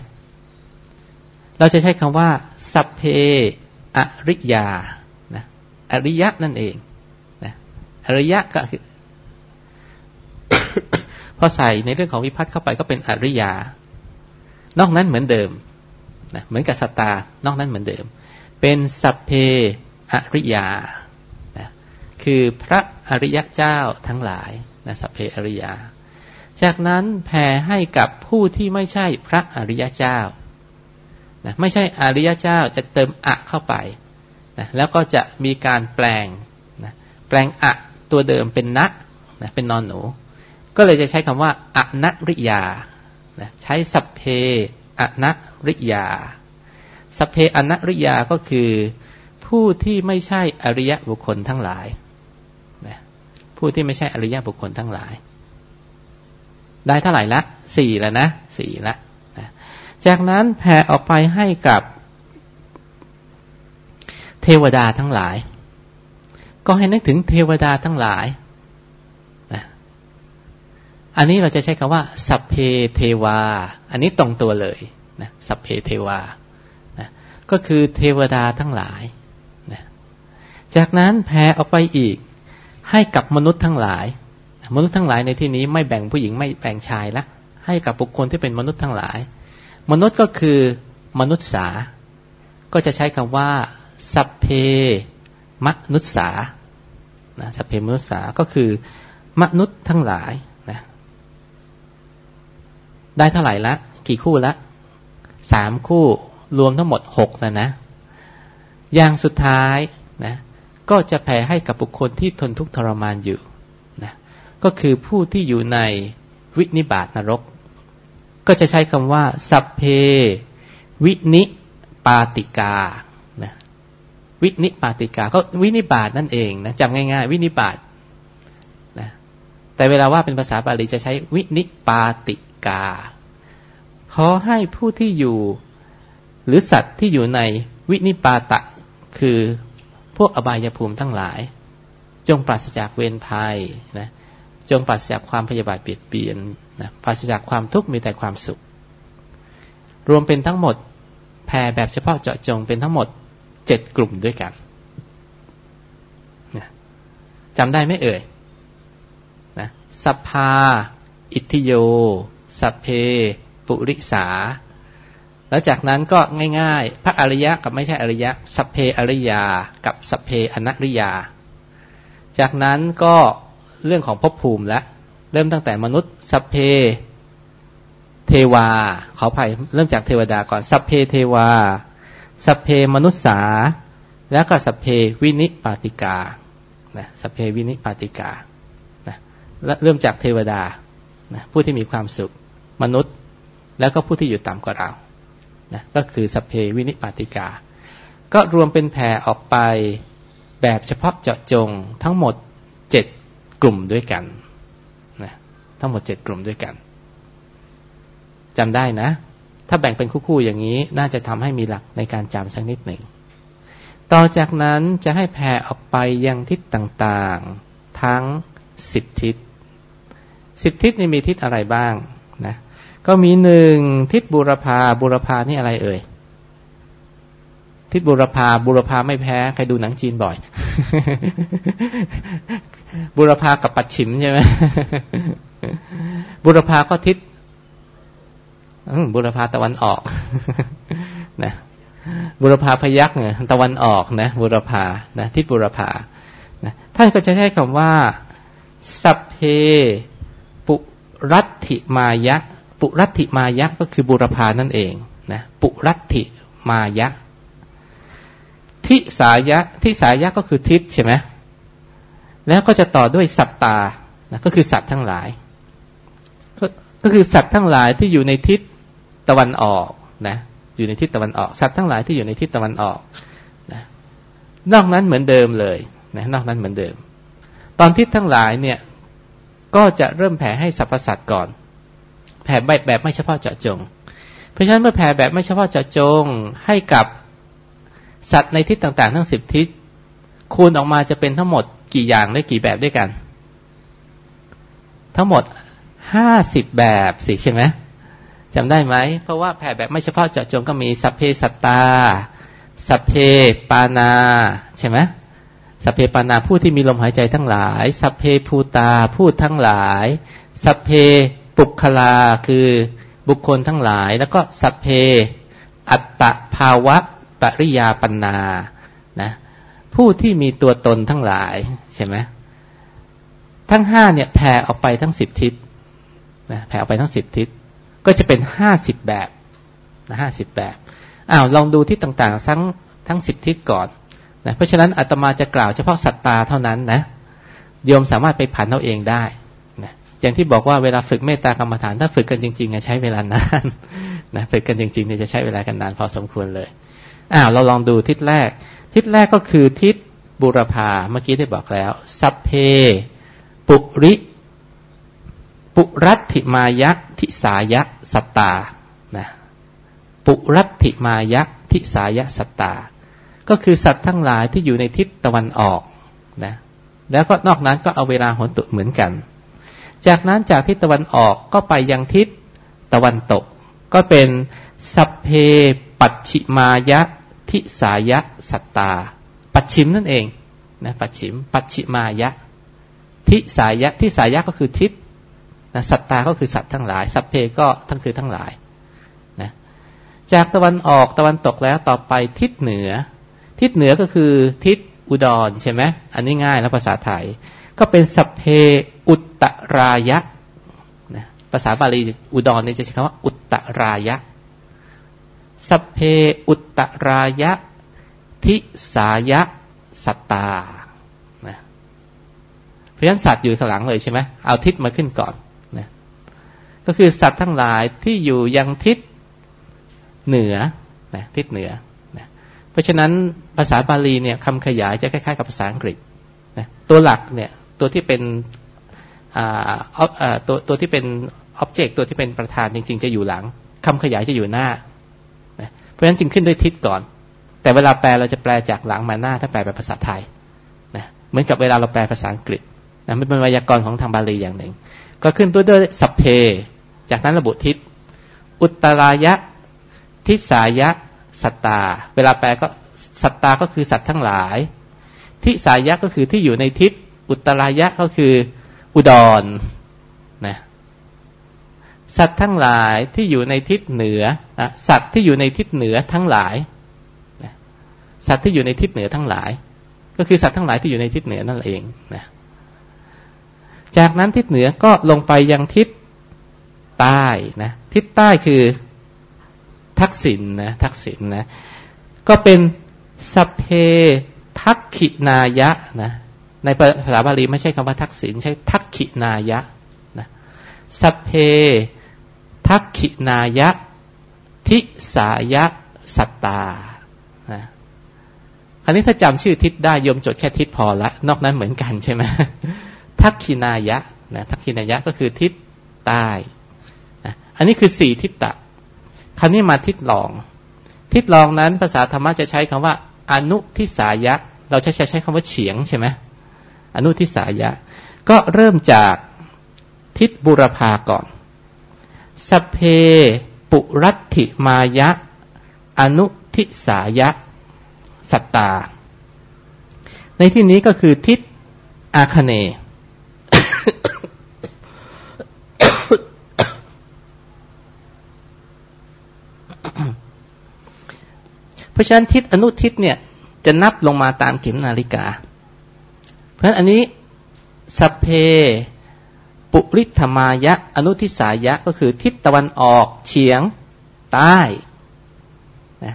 เราจะใช้คำว่า สัพเพ อริยานะอริยะนั่นเองนะอริยะก็คือพอใส่ในเรื่องของวิพัฒน์เข้าไปก็เป็นอริยา นอกนั้นเหมือนเดิมนะเหมือนกับสตา นอกนั้นเหมือนเดิม เป็นสัพเพอริยานะคือพระอริยเจ้าทั้งหลายนะสัพเพอริยา จากนั้นแผ่ให้กับผู้ที่ไม่ใช่พระอริยเจ้า นะไม่ใช่อริยเจ้าจะเติมอะเข้าไปนะแล้วก็จะมีการแปลงนะแปลงอะตัวเดิมเป็นนะนะเป็นนอนหนู ก็เลยจะใช้คำว่าอนริยานะใช้สัพเพอนัริยาสัพเพอนัริยาก็คือผู้ที่ไม่ใช่อริยบุคคลทั้งหลายนะผู้ที่ไม่ใช่อริยบุคคลทั้งหลาย ได้เท่าไหร่ละ สี่แล้วนะ สี่ละ จากนั้นแผ่ออกไปให้กับเทวดาทั้งหลาย ก็ให้นึกถึงเทวดาทั้งหลายอันนี้เราจะใช้คำว่า สัพเพเทวา อันนี้ตรงตัวเลยนะสัพเพเทวานะก็คือเทวดาทั้งหลายนะจากนั้นแผ่ออกไปอีก ให้กับมนุษย์ทั้งหลาย มนุษย์ทั้งหลายในที่นี้ไม่แบ่งผู้หญิงไม่แบ่งชายละให้กับบุคคลที่เป็นมนุษย์ทั้งหลาย มนุษย์ก็คือมนุษย์สา ก็จะใช้คำว่า สัพเพมนุษสานะสัพเพมนุษสา ก็คือ มนุษย์ทั้งหลายนะได้เท่าไหร่ละ กี่คู่ละสามคู่รวมทั้งหมดหกแล้วนะ อย่างสุดท้ายนะก็จะแผ่ให้กับบุคคลที่ทนทุกข์ทรมานอยู่นะก็คือผู้ที่อยู่ในวินิบาตนรก ก็จะใช้คำว่า สัพเพ วินิปาติกาวินิปาติกา ก็วินิบาตนั่นเองนะจำง่าย ๆ วินิบาตนะแต่เวลาว่าเป็นภาษาบาลีจะใช้วินิปาติกาขอให้ผู้ที่อยู่ หรือสัตว์ที่อยู่ในวินิปาตะ คือพวกอบายภูมิทั้งหลาย จงปราศจากเวรภัยนะจงปราศจากความพยาบาทเปลี่ยนเปลี่ยน นะปราศจากความทุกข์มีแต่ความสุข รวมเป็นทั้งหมดแผ่แบบเฉพาะเจาะจงเป็นทั้งหมดเจ็ดกลุ่มด้วยกันจำได้ไหมเอ่ยนะสัพพา อิทธิโย สัพเพ ปุริสา แล้วจากนั้นก็ง่ายๆ พระอริยะกับไม่ใช่อริยะ สัพเพอริยา กับสัพเพอนัริยา จากนั้นก็เรื่องของภพภูมิแล้ว เริ่มตั้งแต่มนุษย์สัพเพ เทวาขออภัยเริ่มจากเทวดาก่อนสัพเพเทวา สัพเพมนุษย์สา แล้วก็สัพเพวินิปาติกานะสัพเพวินิปาติกานะเริ่มจากเทวดานะผู้ที่มีความสุข มนุษย์ แล้วก็ผู้ที่อยู่ต่ำกว่าเรานะก็คือสัพเพวินิปาติกา ก็รวมเป็นแผ่ออกไปแบบเฉพาะเจาะจงทั้งหมดเจ็ดกลุ่มด้วยกัน ทั้งหมดเจ็ดกลุ่มด้วยกันจำได้นะ ถ้าแบ่งเป็นคู่ๆอย่างนี้ น่าจะทำให้มีหลักในการจำสักนิดหนึ่ง ต่อจากนั้นจะให้แผ่ออกไปยังทิศต่างๆ ทั้งสิบทิศสิบทิศนี่มีทิศอะไรบ้างนะ ก็มีหนึ่งทิศบุรพาบุรพานี่อะไรเอ่ย ทิศบุรพาบุรพาไม่แพ้ใครดูหนังจีนบ่อย บุรพากับปัดฉิมใช่ไหมบุรพาก็ทิศบุรพาตะวันออกนะบุรพาพยักเนี่ยตะวันออกนะบุรพานะทิศบุรพานะท่านก็จะใช้คำว่าสัพเพปุรัติมายะ ปุรัติมายะก็คือบุรพานั่นเองนะปุรัติมายะ ทิสายะทิสายะก็คือทิศใช่ไหมแล้วก็จะต่อด้วยสัตตานะก็คือสัตว์ทั้งหลาย ก็คือสัตว์ทั้งหลายที่อยู่ในทิศตะวันออกนะ อยู่ในทิศตะวันออก สัตว์ทั้งหลายที่อยู่ในทิศตะวันออกนะนอกนั้นเหมือนเดิมเลยนะนอกนั้นเหมือนเดิม ตอนทิศทั้งหลายเนี่ย ก็จะเริ่มแผ่ให้สรรพสัตว์ก่อน แผ่แบบแบบไม่เฉพาะเจาะจง เพราะฉะนั้นเมื่อแผ่แบบไม่เฉพาะเจาะจงให้กับ สัตว์ในทิศต่างๆ ทั้งสิบทิศคูณออกมาจะเป็นทั้งหมดกี่อย่างได้กี่แบบด้วยกัน ทั้งหมดห้าสิบแบบสิใช่ไหมจำได้ไหม เพราะว่าแผ่แบบไม่เฉพาะเจาะจงก็มีสัพเพสัตตา สัพเพปานา ใช่ไหมสัพเพปานาผู้ที่มีลมหายใจทั้งหลาย สัพเพภูตาผู้ทั้งหลาย สัพเพปุคลาคือบุคคลทั้งหลาย แล้วก็สัพเพอัตตภาวะ ปริยาปนานะผู้ที่มีตัวตนทั้งหลายใช่ไหมทั้งห้าเนี่ยแผ่ออกไปทั้งสิบทิศนะแผ่ออกไปทั้งสิบทิศ ก็จะเป็นห้าสิบแบบนะห้าสิบแบบอ้าวลองดูที่ต่างๆ ทั้งทั้งสิบทิศก่อนนะเพราะฉะนั้นอาตมาจะกล่าวเฉพาะสัตตาเท่านั้นนะโยมสามารถไปผันเอาเองได้นะอย่างที่บอกว่าเวลาฝึกเมตตากรรมฐานถ้าฝึกกันจริงๆใช้เวลานานนะฝึกกันจริงๆเนี่ยจะใช้เวลากันนานพอสมควรเลย อ้าวเราลองดูทิศแรก ทิศแรกก็คือทิศบุรพาเมื่อกี้ได้บอกแล้ว สัพเพ ปุริ ปุรัติมายะทิสายะสตานะปุรัติมายะทิสายะสตา ก็คือสัตว์ทั้งหลายที่อยู่ในทิศตะวันออกนะแล้วก็นอกนั้นก็เอาเวลาหนตุเหมือนกัน จากนั้นจากทิศตะวันออกก็ไปยังทิศตะวันตก ก็เป็นสัพเพปัจฉิมายะ ทิสายะสัตตา ปัจฉิมนั่นเองนะปัจฉิม ปัจฉิมายะ ทิสายะทิสายะก็คือทิศนะสัตตาก็คือสัตว์ทั้งหลาย สัพเพก็ทั้งคือทั้งหลายนะจากตะวันออกตะวันตกแล้วต่อไปทิศเหนือ ทิศเหนือก็คือทิศอุดรใช่ไหมอันนี้ง่ายแล้วภาษาไทย ก็เป็นสัพเพอุตตรายะนะภาษาบาลีอุดรนี่จะใช้คำว่า อุตตรายะ สเพอุตตรายะ ทิสายะสัตตานะเพราะฉะนั้นสัตว์อยู่ข้างหลังเลยใช่ไหมเอาทิศมาขึ้นก่อนนะก็คือสัตว์ทั้งหลายที่อยู่ยังทิศเหนือนะทิศเหนือนะเพราะฉะนั้นภาษาบาลีเนี่ยคำขยายจะคล้ายๆกับภาษาอังกฤษนะตัวหลักเนี่ยตัวที่เป็นตัวตัวที่เป็นอ็อบเจกต์ตัวที่เป็นประธานจริง ๆ จะอยู่หลังคำขยายจะอยู่หน้า ราะฉะนั้นจึงขึ้นด้วยทิศก่อน แต่เวลาแปลเราจะแปลจากหลังมาหน้าถ้าแปลเป็นภาษาไทยนะเหมือนกับเวลาเราแปลภาษาอังกฤษนะมันเป็นไวยากรณ์ของทางบาลีอย่างหนึ่ง ก็ขึ้นด้วยด้วยสัพเพ จากนั้นระบุทิศ อุตรายะ ทิสายะ สัตตา เวลาแปลก็สัตตาก็คือสัตว์ทั้งหลาย ทิสายะก็คือที่อยู่ในทิศ อุตรายะก็คืออุดร สัตว์ทั้งหลายที่อยู่ในทิศเหนือสัตว์ที่อยู่ในทิศเหนือทั้งหลายสัตว์ที่อยู่ในทิศเหนือทั้งหลาย ก็คือสัตว์ทั้งหลายที่อยู่ในทิศเหนือนั่นเองนะจากนั้นทิศเหนือก็ลงไปยังทิศใต้นะทิศใต้คือทักษิณนนะทักษิณนนะก็เป็นสเพทักขินายะนะในภาษาบาลีไม่ใช่คำว่าทักษิณใช้ทักขินายะนะสเพ ทักขินายะ ทิสายะ สัตตานะอันนี้ถ้าจำชื่อทิศได้ยมจดแค่ทิศพอละ นอกนั้นเหมือนกันใช่ไหมทักขินายะนะทักขินายะก็คือทิศใต้นะอันนี้คือสี่ทิศตะคราวนี้มาทิศรอง ทิศรองนั้นภาษาธรรมะจะใช้คำว่า อนุทิสายะ เราใช้ใช้คำว่าเฉียงใช่ไหมอนุทิสายะ ก็เริ่มจากทิศบุรพาก่อน สเพ ปุรัติมายะ อนุทิสายะ สัตตา ในที่นี้ก็คือทิศอาคเน เพราะฉะนั้นทิศอนุทิศเนี่ย จะนับลงมาตามเข็มนาฬิกา เพราะฉะนั้นอันนี้สเพ ปุริธมายะ อนุทิสายะก็คือทิศตะวันออกเฉียงใต้นะ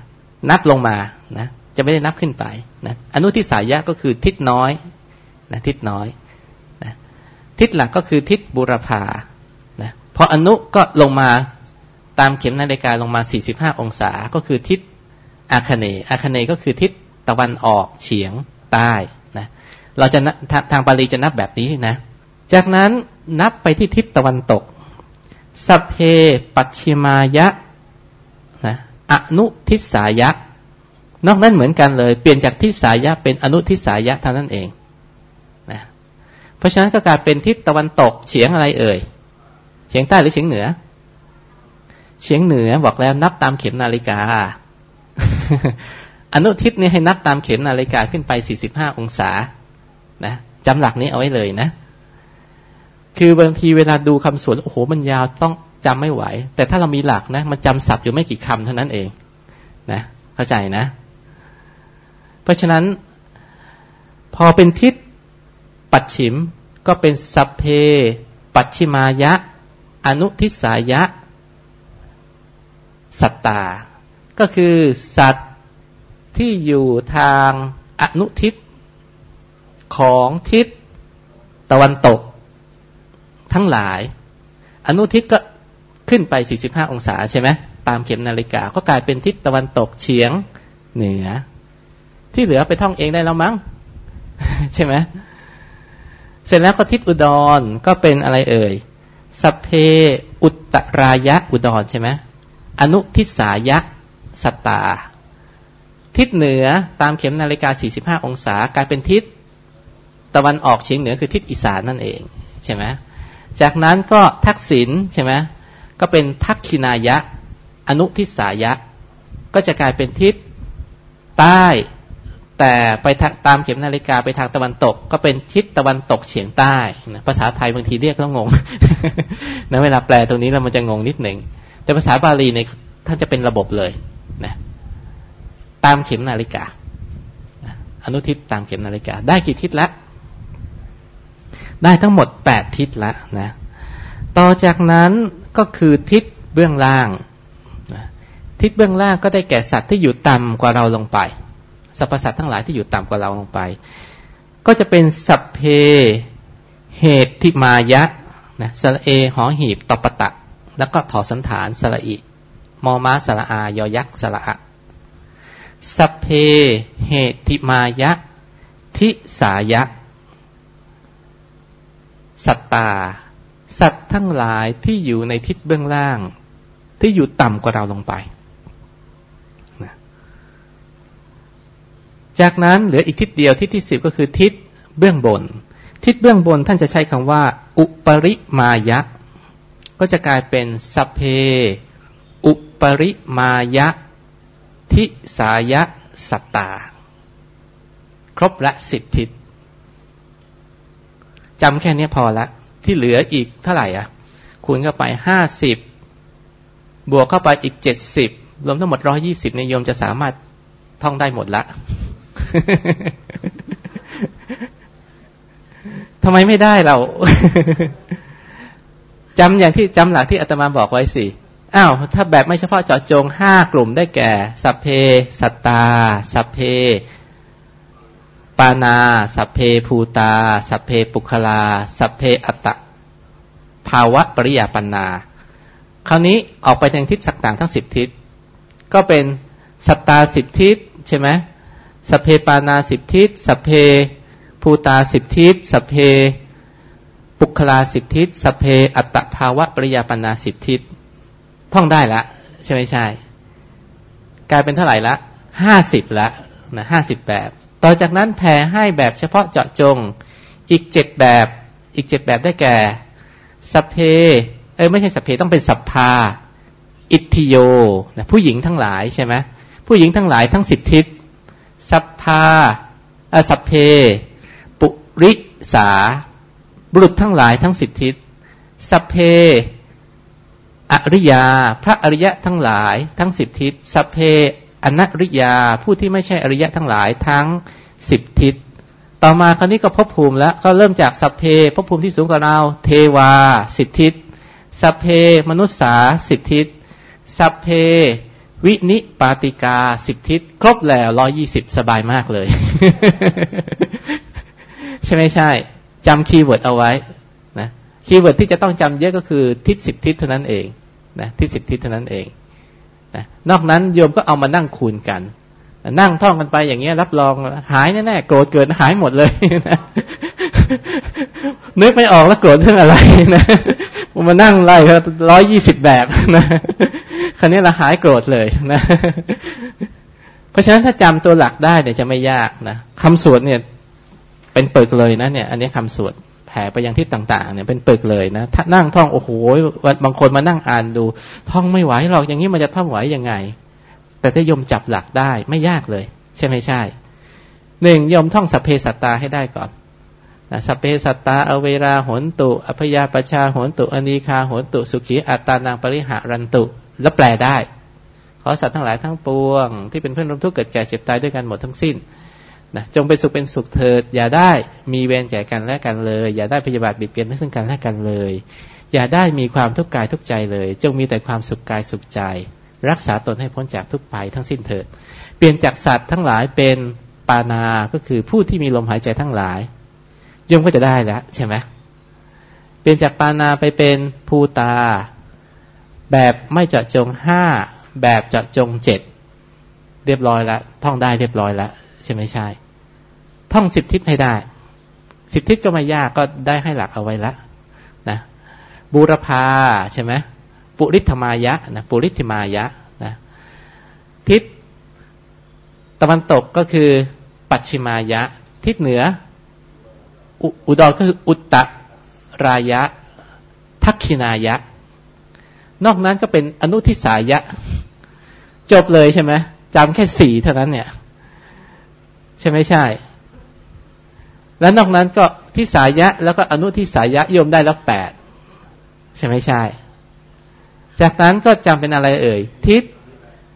นับลงมานะจะไม่ได้นับขึ้นไปนะอนุทิสายะก็คือทิศน้อยนะทิศน้อยนะทิศหลักก็คือทิศบุรพานะพออนุก็ลงมาตามเข็มนาฬิกาลงมา 45 องศา ก็คือทิศอาคเนอาคเนก็คือทิศตะวันออกเฉียงใต้นะเราจะทางบาลีจะนับแบบนี้นะ จากนั้น นับไปที่ทิศตะวันตก สัพเพปัจฉิมายะนะอนุทิสายะ นอกนั้นเหมือนกันเลย เปลี่ยนจากทิสายะเป็นอนุทิสายะเท่านั้นเองนะเพราะฉะนั้นก็กลายเป็นทิศตะวันตกเฉียงอะไรเอ่ย เฉียงใต้หรือเฉียงเหนือ เฉียงเหนือบอกแล้วนับตามเข็มนาฬิกา อนุทิศนี้ให้นับตามเข็มนาฬิกาขึ้นไป 45 องศา นะจำหลักนี้เอาไว้เลยนะ คือบางทีเวลาดูคำสวนโอ้โหมันยาวต้องจำไม่ไหว แต่ถ้าเรามีหลักนะ มันจำศัพท์อยู่ไม่กี่คำเท่านั้นเองนะเข้าใจนะ เพราะฉะนั้น พอเป็นทิศปัดฉิม ก็เป็นสัพเพ ปัจฉิมายะ อนุทิสายะ สัตตา ก็คือสัตว์ที่อยู่ทางอนุทิศของทิศตะวันตก ทั้งหลาย อนุทิศก็ขึ้นไป 45 องศาใช่ไหมตามเข็มนาฬิกา ก็กลายเป็นทิศตะวันตกเฉียงเหนือ ที่เหลือไปท่องเองได้แล้วมั้ง ใช่ไหมเสร็จแล้วก็ทิศอุดรก็เป็นอะไรเอ่ยสัพเพอุตรายะอุดรใช่ไหมอนุทิศายะสตา ทิศเหนือตามเข็มนาฬิกา 45 องศากลายเป็นทิศตะวันออกเฉียงเหนือคือทิศอีสานนั่นเอง ใช่ไหม จากนั้นก็ทักษิณใช่ไหมก็เป็นทักขินายะ อนุทิศายะ ก็จะกลายเป็นทิศใต้ แต่ไปตามเข็มนาฬิกาไปทางตะวันตก ก็เป็นทิศตะวันตกเฉียงใต้นะภาษาไทยบางทีเรียกแล้วงงนะเวลาแปลตรงนี้เรามันจะงงนิดหนึ่งแต่ภาษาบาลีในท่านจะเป็นระบบเลยนะตามเข็มนาฬิกา อนุทิศตามเข็มนาฬิกา ได้กี่ทิศแล้ว ได้ทั้งหมดแปดทิศแล้วนะ ต่อจากนั้นก็คือทิศเบื้องล่างทิศเบื้องล่างก็ได้แก่สัตว์ที่อยู่ต่ำกว่าเราลงไปสรรพสัตว์ทั้งหลายที่อยู่ต่ำกว่าเราลงไป ก็จะเป็นสัพเพเหตุทิมายะนะสระเอหอหีบตปตะ แล้วก็ถอสันฐานสระอิมอม้าสระอายอยักษ์สระอะสัพเพเหติมายะ ทิสายะ สัตตา สัตว์ทั้งหลายที่อยู่ในทิศเบื้องล่าง ที่อยู่ต่ำกว่าเราลงไปนะจากนั้นเหลืออีกทิศเดียวทิศที่สิบก็คือทิศเบื้องบน ทิศเบื้องบนท่านจะใช้คำว่า อุปริมายะ ก็จะกลายเป็นสเพ อุปริมายะ ทิสายะสัตตา ครบละสิบทิศ จำแค่นี้พอละ ที่เหลืออีกเท่าไหร่อะ คูณเข้าไปห้าสิบบวกเข้าไปอีกเจ็ดสิบรวมทั้งหมดร้อยี่สิบในโยมจะสามารถท่องได้หมดละทำไมไม่ได้เราจำอย่างที่จำหลักที่อาตมาบอกไว้สิอ้าวถ้าแบบไม่เฉพาะเจาะจงห้ากลุ่มได้แก่ สัพเพ สัตตา สัพเพ ปานา สัพเพภูตา สัพเพปุคลา สัพเพอัตตะภาวะปริยาปันนา คราวนี้ออกไปทางทิศต่างทั้งสิบทิศ ก็เป็นสัตตาสิบทิศใช่ไหมสัพเพปานาสิบทิศ สัพเพภูตาสิบทิศ สัพเพปุคลาสิบทิศ สัพเพอัตตภาวะปริยาปันนาสิบทิศ ท่องได้ละ ใช่ไหมใช่ กลายเป็นเท่าไหร่ละห้าสิบละนะห้าสิบแบบ ต่อจากนั้นแผ่ให้แบบเฉพาะเจาะจง อีกเจ็ดแบบ อีกเจ็ดแบบได้แก่สัพเพ เอ้ยไม่ใช่สัพเพต้องเป็นสัพพา อิทธิโยนะผู้หญิงทั้งหลายใช่ไหมผู้หญิงทั้งหลายทั้งสิบทิศสัพพาสัพเพ ปุริสา บุรุษทั้งหลายทั้งสิบทิศสัพเพ อริยา พระอริยะทั้งหลายทั้งสิบทิศสัพเพ อนัริยาผู้ที่ไม่ใช่อริยะทั้งหลายทั้งสิบทิศ ต่อมาคราวนี้ก็พบภูมิแล้ว ก็เริ่มจากสัพเพพบภูมิที่สูงกว่าเรา เทวาสิบทิศ สัพเพมนุสสาสิบทิศ สัพเพวินิปาติกาสิบทิศ ครบแล้วร้อยยี่สิบสบายมากเลย ใช่ไม่ใช่จำ keyword เอาไว้นะ keyword ที่จะต้องจำเยอะก็คือทิศสิบทิศเท่านั้นเองนะทิศสิบทิศเท่านั้นเอง นอกนั้นโยมก็เอามานั่งคูณกัน นั่งท่องกันไปอย่างเงี้ย รับรองหายแน่ๆโกรธเกิดหายหมดเลยนะนึกไม่ออกแล้วโกรธเรื่องอะไรนะมานั่งไล่ร้อยยี่สิบแบบนะคราวนี้เราหายโกรธเลยนะเพราะฉะนั้นถ้าจำตัวหลักได้เนี่ยจะไม่ยากนะคำสวดเนี่ย เป็นเปิกเลยนะเนี่ย อันนี้คำสวด ผ่ไปยังทิศต่างๆ เนี่ยเป็นปึกเลยนะถ้านั่งท่องโอ้โหบางคนมานั่งอ่านดู ท่องไม่ไหวหรอกอย่างนี้มันจะท่องไหวยังไง แต่ถ้ายมจับหลักได้ไม่ยากเลย ใช่ไหมใช่หนึ่งยมท่องสัพเพสัตตาให้ได้ก่อนสัพเพสัตตา อเวราหนตุอภยาปชาหนตุ อนีคาหนตุ สุขีอัตตานางปริหารันตุ แล้วแปลได้ ขอสัตว์ทั้งหลายทั้งปวง ที่เป็นเพื่อนร่วมทุกข์เกิดแก่เจ็บตายด้วยกันหมดทั้งสิ้น นะจงเป็นสุขเป็นสุขเถิด อย่าได้มีเวรแก่กันและกันเลย อย่าได้พยาบาทบิดเบียนซึ่งกันและกันเลย อย่าได้มีความทุกข์กายทุกใจเลย จงมีแต่ความสุขกายสุขใจ รักษาตนให้พ้นจากทุกภัยทั้งสิ้นเถิด เปลี่ยนจากสัตว์ทั้งหลายเป็นปานาก็คือผู้ที่มีลมหายใจทั้งหลายยมก็จะได้แล้วใช่ไหมเปลี่ยนจากปานาไปเป็นภูตา แบบไม่เจาะจงห้าแบบเจาะจงเจ็ดเรียบร้อยแล้วท่องได้เรียบร้อยแล้วใช่ไหมใช่ ท่องสิบทิศให้ได้ สิบทิศก็ไม่ยากก็ได้ให้หลักเอาไว้ล้วนะบูรพาใช่ไหมปุริธมายะนะปุริธมายะนะทิศตะวันตกก็คือปัจฉิมายะ ทิศเหนืออุดรก็คืออุตตรายะ ทักขินายะ นอกนั้นก็เป็นอนุทิสายะ จบเลยใช่ไหมจำแค่สี่เท่านั้นเนี่ย ใช่ไหมใช่ แล้วนอกนั้นก็ทิสายะ แล้วก็อนุทิสายะโยมได้แล้วแปดใช่ไหมใช่ จากนั้นก็จำเป็นอะไรเอ่ย ทิศ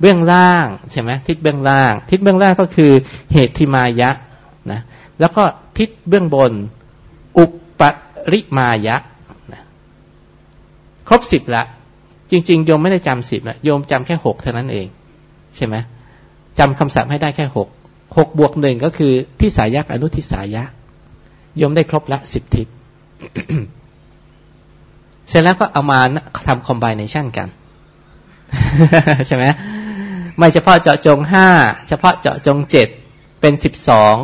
เบื้องล่างใช่ไหมทิศเบื้องล่าง ทิศเบื้องล่างก็คือเหตุทิมายะนะแล้วก็ทิศเบื้องบน อุปริมายะนะครบสิบละจริง ๆ โยมไม่ได้จำสิบนะโยมจำแค่หกเท่านั้นเอง ใช่ไหมจำคำศัพท์ให้ได้แค่หกหกบวกหนึ่งก็คือทิสายะอนุทิสายะ โยมได้ครบละสิบทิศเสร็จแล้วก็เอามาทำคอมไบเนชันกัน ใช่ไหมไม่เฉพาะเจาะจงห้าเฉพาะเจาะจงเจ็ดเป็นสิบสอง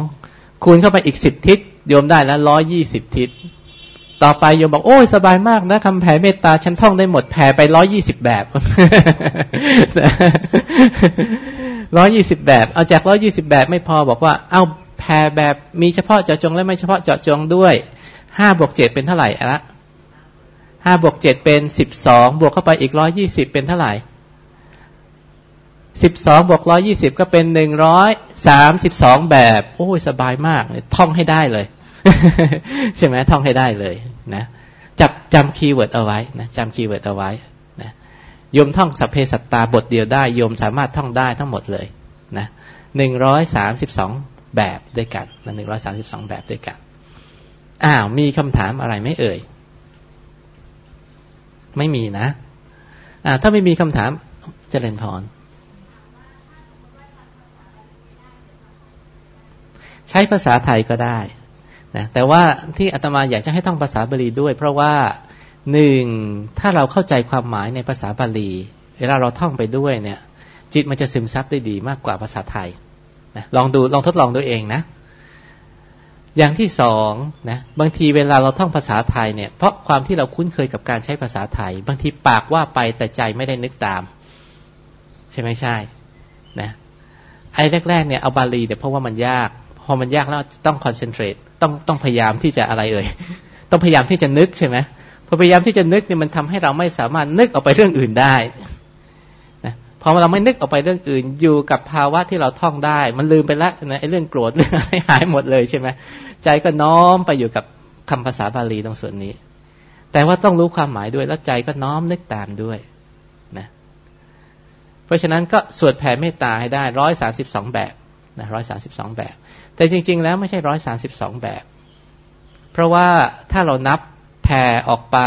คูณเข้าไปอีกสิบทิศโยมได้แล้วร้อยยี่สิบทิศต่อไปโยมบอกโอ้ยสบายมากนะคำแผ่เมตตาฉันท่องได้หมดแผ่ไปร้อยยี่สิบแบบร้อยยี่สิบแบบ เอาจากร้อยยี่สิบแบบไม่พอบอกว่า เอา แผ่แบบมีเฉพาะเจาะจงและไม่เฉพาะเจาะจงด้วยห้าบวกเจ็ดเป็นเท่าไหร่ละห้าบวกเจ็ดเป็นสิบสองบวกเข้าไปอีกร้อยยี่สิบเป็นเท่าไหร่สิบสองบวกร้อยยี่สิบก็เป็นหนึ่งร้อยสามสิบสองแบบ โอ้ยสบายมากท่องให้ได้เลย ใช่ไหมท่องให้ได้เลยนะจับจำ keyword เอาไว้นะจำ keyword เอาไว้นะโยมท่องสัพเพสัตตาบทเดียวได้โยมสามารถท่องได้ทั้งหมดเลยนะหนึ่งร้อยสามสิบสอง แบบด้วยกันหนึ่งร้อยสามสิบสองแบบด้วยกัน อ้าว มีคำถามอะไรไม่เอ่ย ไม่มีนะ อ่า ถ้าไม่มีคำถามเจริญพร ใช้ภาษาไทยก็ได้นะแต่ว่าที่อาตมาอยากจะให้ท่องภาษาบาลีด้วย เพราะว่าหนึ่งถ้าเราเข้าใจความหมายในภาษาบาลี เวลาเราท่องไปด้วยเนี่ย จิตมันจะซึมซับได้ดีมากกว่าภาษาไทย นะลองดูลองทดลองตัวเองนะ อย่างที่สองนะบางทีเวลาเราท่องภาษาไทยเนี่ย เพราะความที่เราคุ้นเคยกับการใช้ภาษาไทย บางทีปากว่าไปแต่ใจไม่ได้นึกตาม ใช่ไหมใช่ นะไอ้แรกๆเนี่ยเอาบาลีเนี่ยเพราะว่ามันยาก พอมันยากแล้วต้องคอนเซนเทรตต้องต้องพยายามที่จะอะไรเอ่ยต้องพยายามที่จะนึกใช่ไหมพอพยายามที่จะนึกเนี่ยมันทำให้เราไม่สามารถนึกออกไปเรื่องอื่นได้ พอเราไม่นึกออกไปเรื่องอื่น อยู่กับภาวะที่เราท่องได้ มันลืมไปแล้วนะไอ้เรื่องโกรธเรื่องอะไรหายหมดเลยใช่ไหมใจก็น้อมไปอยู่กับคำภาษาบาลีตรงส่วนนี้ แต่ว่าต้องรู้ความหมายด้วยแล้วใจก็น้อมนึกตามด้วยนะเพราะฉะนั้นก็สวดแผ่เมตตาให้ได้ร้อยสามสิบสองแบบนะร้อยสาสิบสองแบบ แต่จริง ๆ แล้วไม่ใช่ร้อยสาสิบสองแบบ เพราะว่าถ้าเรานับแผ่ออกไป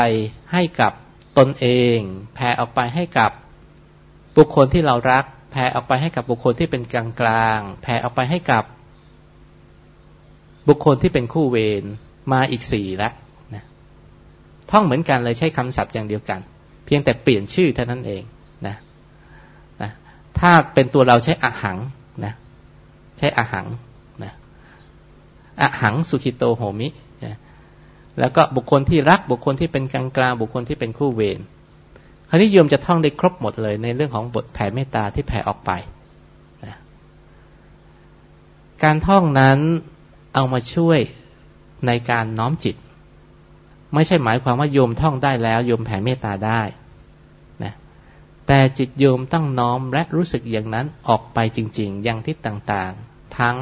ให้กับตนเอง แผ่ออกไปให้กับ บุคคลที่เรารัก แผ่ออกไปให้กับบุคคลที่เป็นกลางกลางแผ่ออกไปให้กับ บุคคลที่เป็นคู่เวรมาอีกสี่ล้วนะท่องเหมือนกันเลยใช้คำศัพท์อย่างเดียวกัน เพียงแต่เปลี่ยนชื่อเท่านั้นเองนะนะถ้าเป็นตัวเราใช้อาหังนะใช้อาหังนะอาหังสุขิโตโหมินะแล้วก็บุคคลที่รักบุคคลที่เป็นกลางกลางบุคคลที่เป็นคู่เวร คราวนี้โยมจะท่องได้ครบหมดเลย ในเรื่องของบทแผ่เมตตาที่แผ่ออกไปนะการท่องนั้นเอามาช่วยในการน้อมจิต ไม่ใช่หมายความว่าโยมท่องได้แล้วโยมแผ่เมตตาได้แต่จิตโยมต้องน้อมและรู้สึกอย่างนั้นออกไปจริงๆยังทิศต่างๆ ทั้ง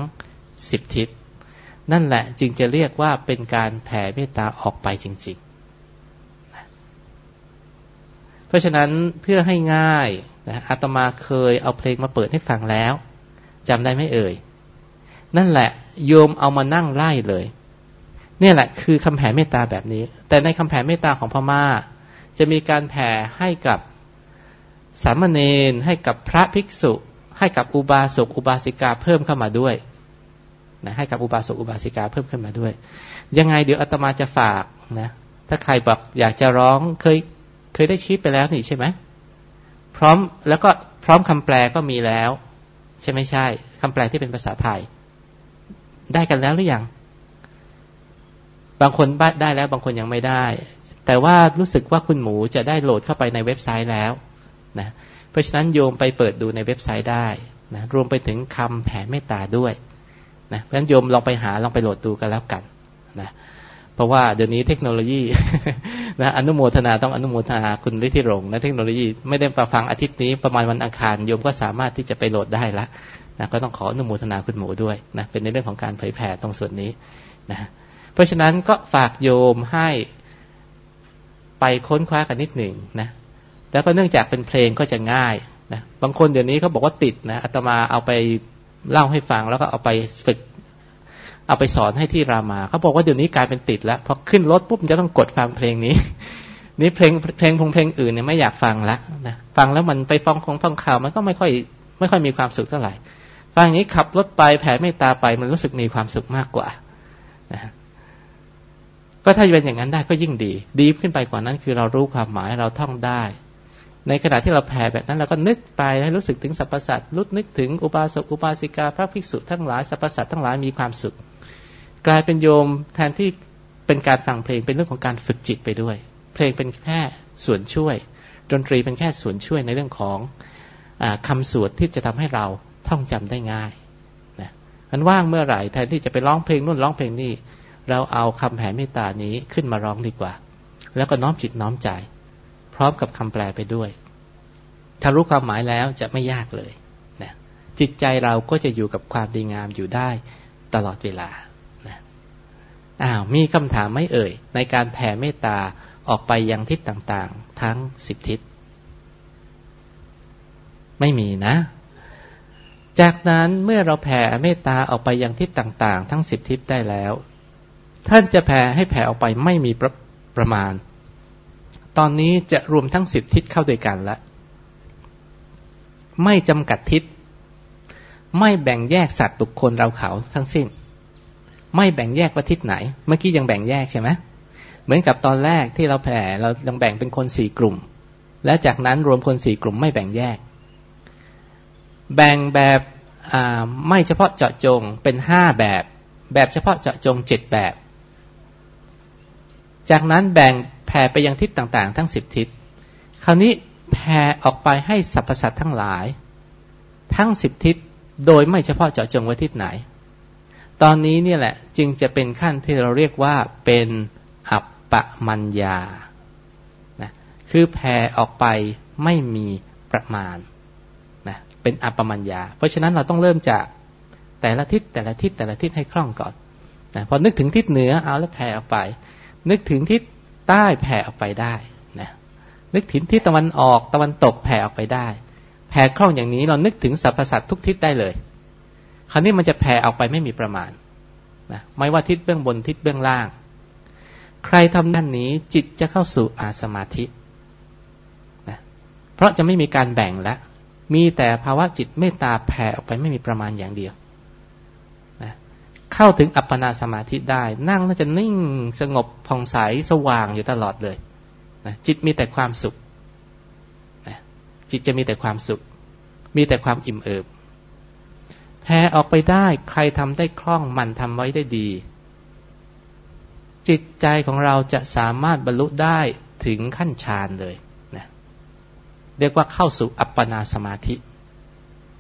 สิบทิศ นั่นแหละจึงจะเรียกว่าเป็นการแผ่เมตตาออกไปจริงๆ เพราะฉะนั้นเพื่อให้ง่ายนะอาตมาเคยเอาเพลงมาเปิดให้ฟังแล้วจำได้ไม่เอ่ย นั่นแหละ โยมเอามานั่งไล่เลย เนี่ยแหละ คือคำแผ่เมตตาแบบนี้ แต่ในคำแผ่เมตตาของพม่า จะมีการแผ่ให้กับสามเณรให้กับพระภิกษุ ให้กับอุบาสกอุบาสิกาเพิ่มเข้ามาด้วยนะให้กับอุบาสกอุบาสิกาเพิ่มขึ้นมาด้วย ยังไงเดี๋ยวอาตมาจะฝากนะ ถ้าใครบอกอยากจะร้องเคย เคยได้ชีตไปแล้วนี่ใช่ไหมพร้อมแล้วก็พร้อมคำแปลก็มีแล้ว ใช่ไม่ใช่คำแปลที่เป็นภาษาไทย ได้กันแล้วหรือยัง บางคนได้แล้ว บางคนยังไม่ได้ แต่ว่ารู้สึกว่าคุณหมูจะได้โหลดเข้าไปในเว็บไซต์แล้วนะเพราะฉะนั้นโยมไปเปิดดูในเว็บไซต์ได้นะรวมไปถึงคำแผ่เมตตาด้วยนะเพราะฉะนั้นโยมลองไปหาลองไปโหลดดูกันแล้วกันนะ เพราะว่าเดี๋ยวนี้เทคโนโลยีนะอนุโมทนาต้องอนุโมทนาคุณฤทธิรงนะเทคโนโลยีไม่ได้มาฟังอาทิตย์นี้ประมาณวันอังคารโยมก็สามารถที่จะไปโหลดได้ละนะก็ต้องขออนุโมทนาคุณหมูด้วยนะเป็นในเรื่องของการเผยแผ่ตรงส่วนนี้นะเพราะฉะนั้นก็ฝากโยมให้ไปค้นคว้ากันนิดหนึ่งนะแล้วก็เนื่องจากเป็นเพลงก็จะง่ายนะบางคนเดี๋ยวนี้เขาบอกว่าติดนะอาตมาเอาไปเล่าให้ฟังแล้วก็เอาไปฝึก เอาไปสอนให้ที่รามาเขาบอกว่าเดี๋ยวนี้กลายเป็นติดแล้วพอขึ้นรถปุ๊บจะต้องกดฟังเพลงนี้ นี่เพลงเพลงพงเพลงอื่นเนี่ยไม่อยากฟังละนะฟังแล้วมันไปฟังของฟังข่าวมันก็ไม่ค่อย ไม่ค่อยมีความสุขเท่าไหร่ฟังอย่างนี้ขับรถไปแผ่เมตตาไปมันรู้สึกมีความสุขมากกว่านะก็ถ้าเป็นอย่างนั้นได้ก็ยิ่งดี ดีขึ้นไปกว่านั้นคือเรารู้ความหมายเราท่องได้ ในขณะที่เราแผ่แบบนั้นเราก็นึกไปให้รู้สึกถึงสรรพสัตว์รู้นึกถึงอุบาสกอุบาสิกาพระภิกษุทั้งหลายสรรพสัตว์ทั้งหลายมีความสุข กลายเป็นโยมแทนที่เป็นการฟังเพลงเป็นเรื่องของการฝึกจิตไปด้วย เพลงเป็นแค่ส่วนช่วย ดนตรีเป็นแค่ส่วนช่วยในเรื่องของอคำสวดที่จะทำให้เราท่องจำได้ง่ายนะอันว่างเมื่อไหร่แทนที่จะไปร้องเพลงนู่นร้องเพลงนี่เราเอาคำแผ่เมตตานี้ขึ้นมาร้องดีกว่า แล้วก็น้อมจิตน้อมใจ พร้อมกับคำแปลไปด้วย ถ้ารู้ความหมายแล้วจะไม่ยากเลยนะจิตใจเราก็จะอยู่กับความดีงามอยู่ได้ตลอดเวลา อ้าวมีคำถามไม่เอ่ย ในการแผ่เมตตาออกไปยังทิศต่างๆ ทั้งสิบทิศ ไม่มีนะ จากนั้นเมื่อเราแผ่เมตตาออกไปยังทิศต่างๆ ทั้งสิบทิศได้แล้ว ท่านจะแผ่ให้แผ่ออกไปไม่มีประประมาณ ตอนนี้จะรวมทั้งสิบทิศเข้าด้วยกันแล้วไม่จำกัดทิศ ไม่แบ่งแยกสัตว์บุคคลเราเขาทั้งสิ้น ไม่แบ่งแยกว่าทิศไหน เมื่อกี้ยังแบ่งแยกใช่ไหมเหมือนกับตอนแรกที่เราแผ่เรายังแบ่งเป็นคนสี่กลุ่ม และจากนั้นรวมคนสี่กลุ่มไม่แบ่งแยก แบ่งแบบไม่เฉพาะเจาะจงเป็นห้าแบบ แบบเฉพาะเจาะจงเจ็ดแบบ จากนั้นแบ่งแผ่ไปยังทิศต่างๆ ทั้งสิบทิศ คราวนี้แผ่ออกไปให้สรรพสัตว์ทั้งหลาย ทั้งสิบทิศโดยไม่เฉพาะเจาะจงว่าทิศไหน ตอนนี้เนี่ยแหละ จึงจะเป็นขั้นที่เราเรียกว่าเป็นอัปปมัญญานะคือแผ่ออกไปไม่มีประมาณนะเป็นอัปปมัญญา เพราะฉะนั้นเราต้องเริ่มจากแต่ละทิศแต่ละทิศแต่ละทิศให้คล่องก่อนนะพอนึกถึงทิศเหนือเอาแล้วแผ่ออกไป นึกถึงทิศใต้แผ่ออกไปได้นะนึกถึงทิศตะวันออกตะวันตกแผ่ออกไปได้ แผ่คล่องอย่างนี้เรานึกถึงสรรพสัตว์ทุกทิศได้เลย ราวนี้มันจะแผ่ออกไปไม่มีประมาณนะไม่ว่าทิศเบื้องบนทิศเบื้องล่าง ใครทำด้านนี้จิตจะเข้าสู่อาสมาธินะเพราะจะไม่มีการแบ่งแล้วมีแต่ภาวะจิตเมตตาแผ่ออกไปไม่มีประมาณอย่างเดียวนะเข้าถึงอัปปนาสมาธิได้ นั่งน่าจะนิ่งสงบผ่องใสสว่างอยู่ตลอดเลยนะจิตมีแต่ความสุขนะจิตจะมีแต่ความสุข มีแต่ความอิ่มเอิบ แพ้ออกไปได้ ใครทำได้คล่องมันทำไว้ได้ดี จิตใจของเราจะสามารถบรรลุได้ถึงขั้นฌานเลยนะเรียกว่าเข้าสู่อัปปนาสมาธิ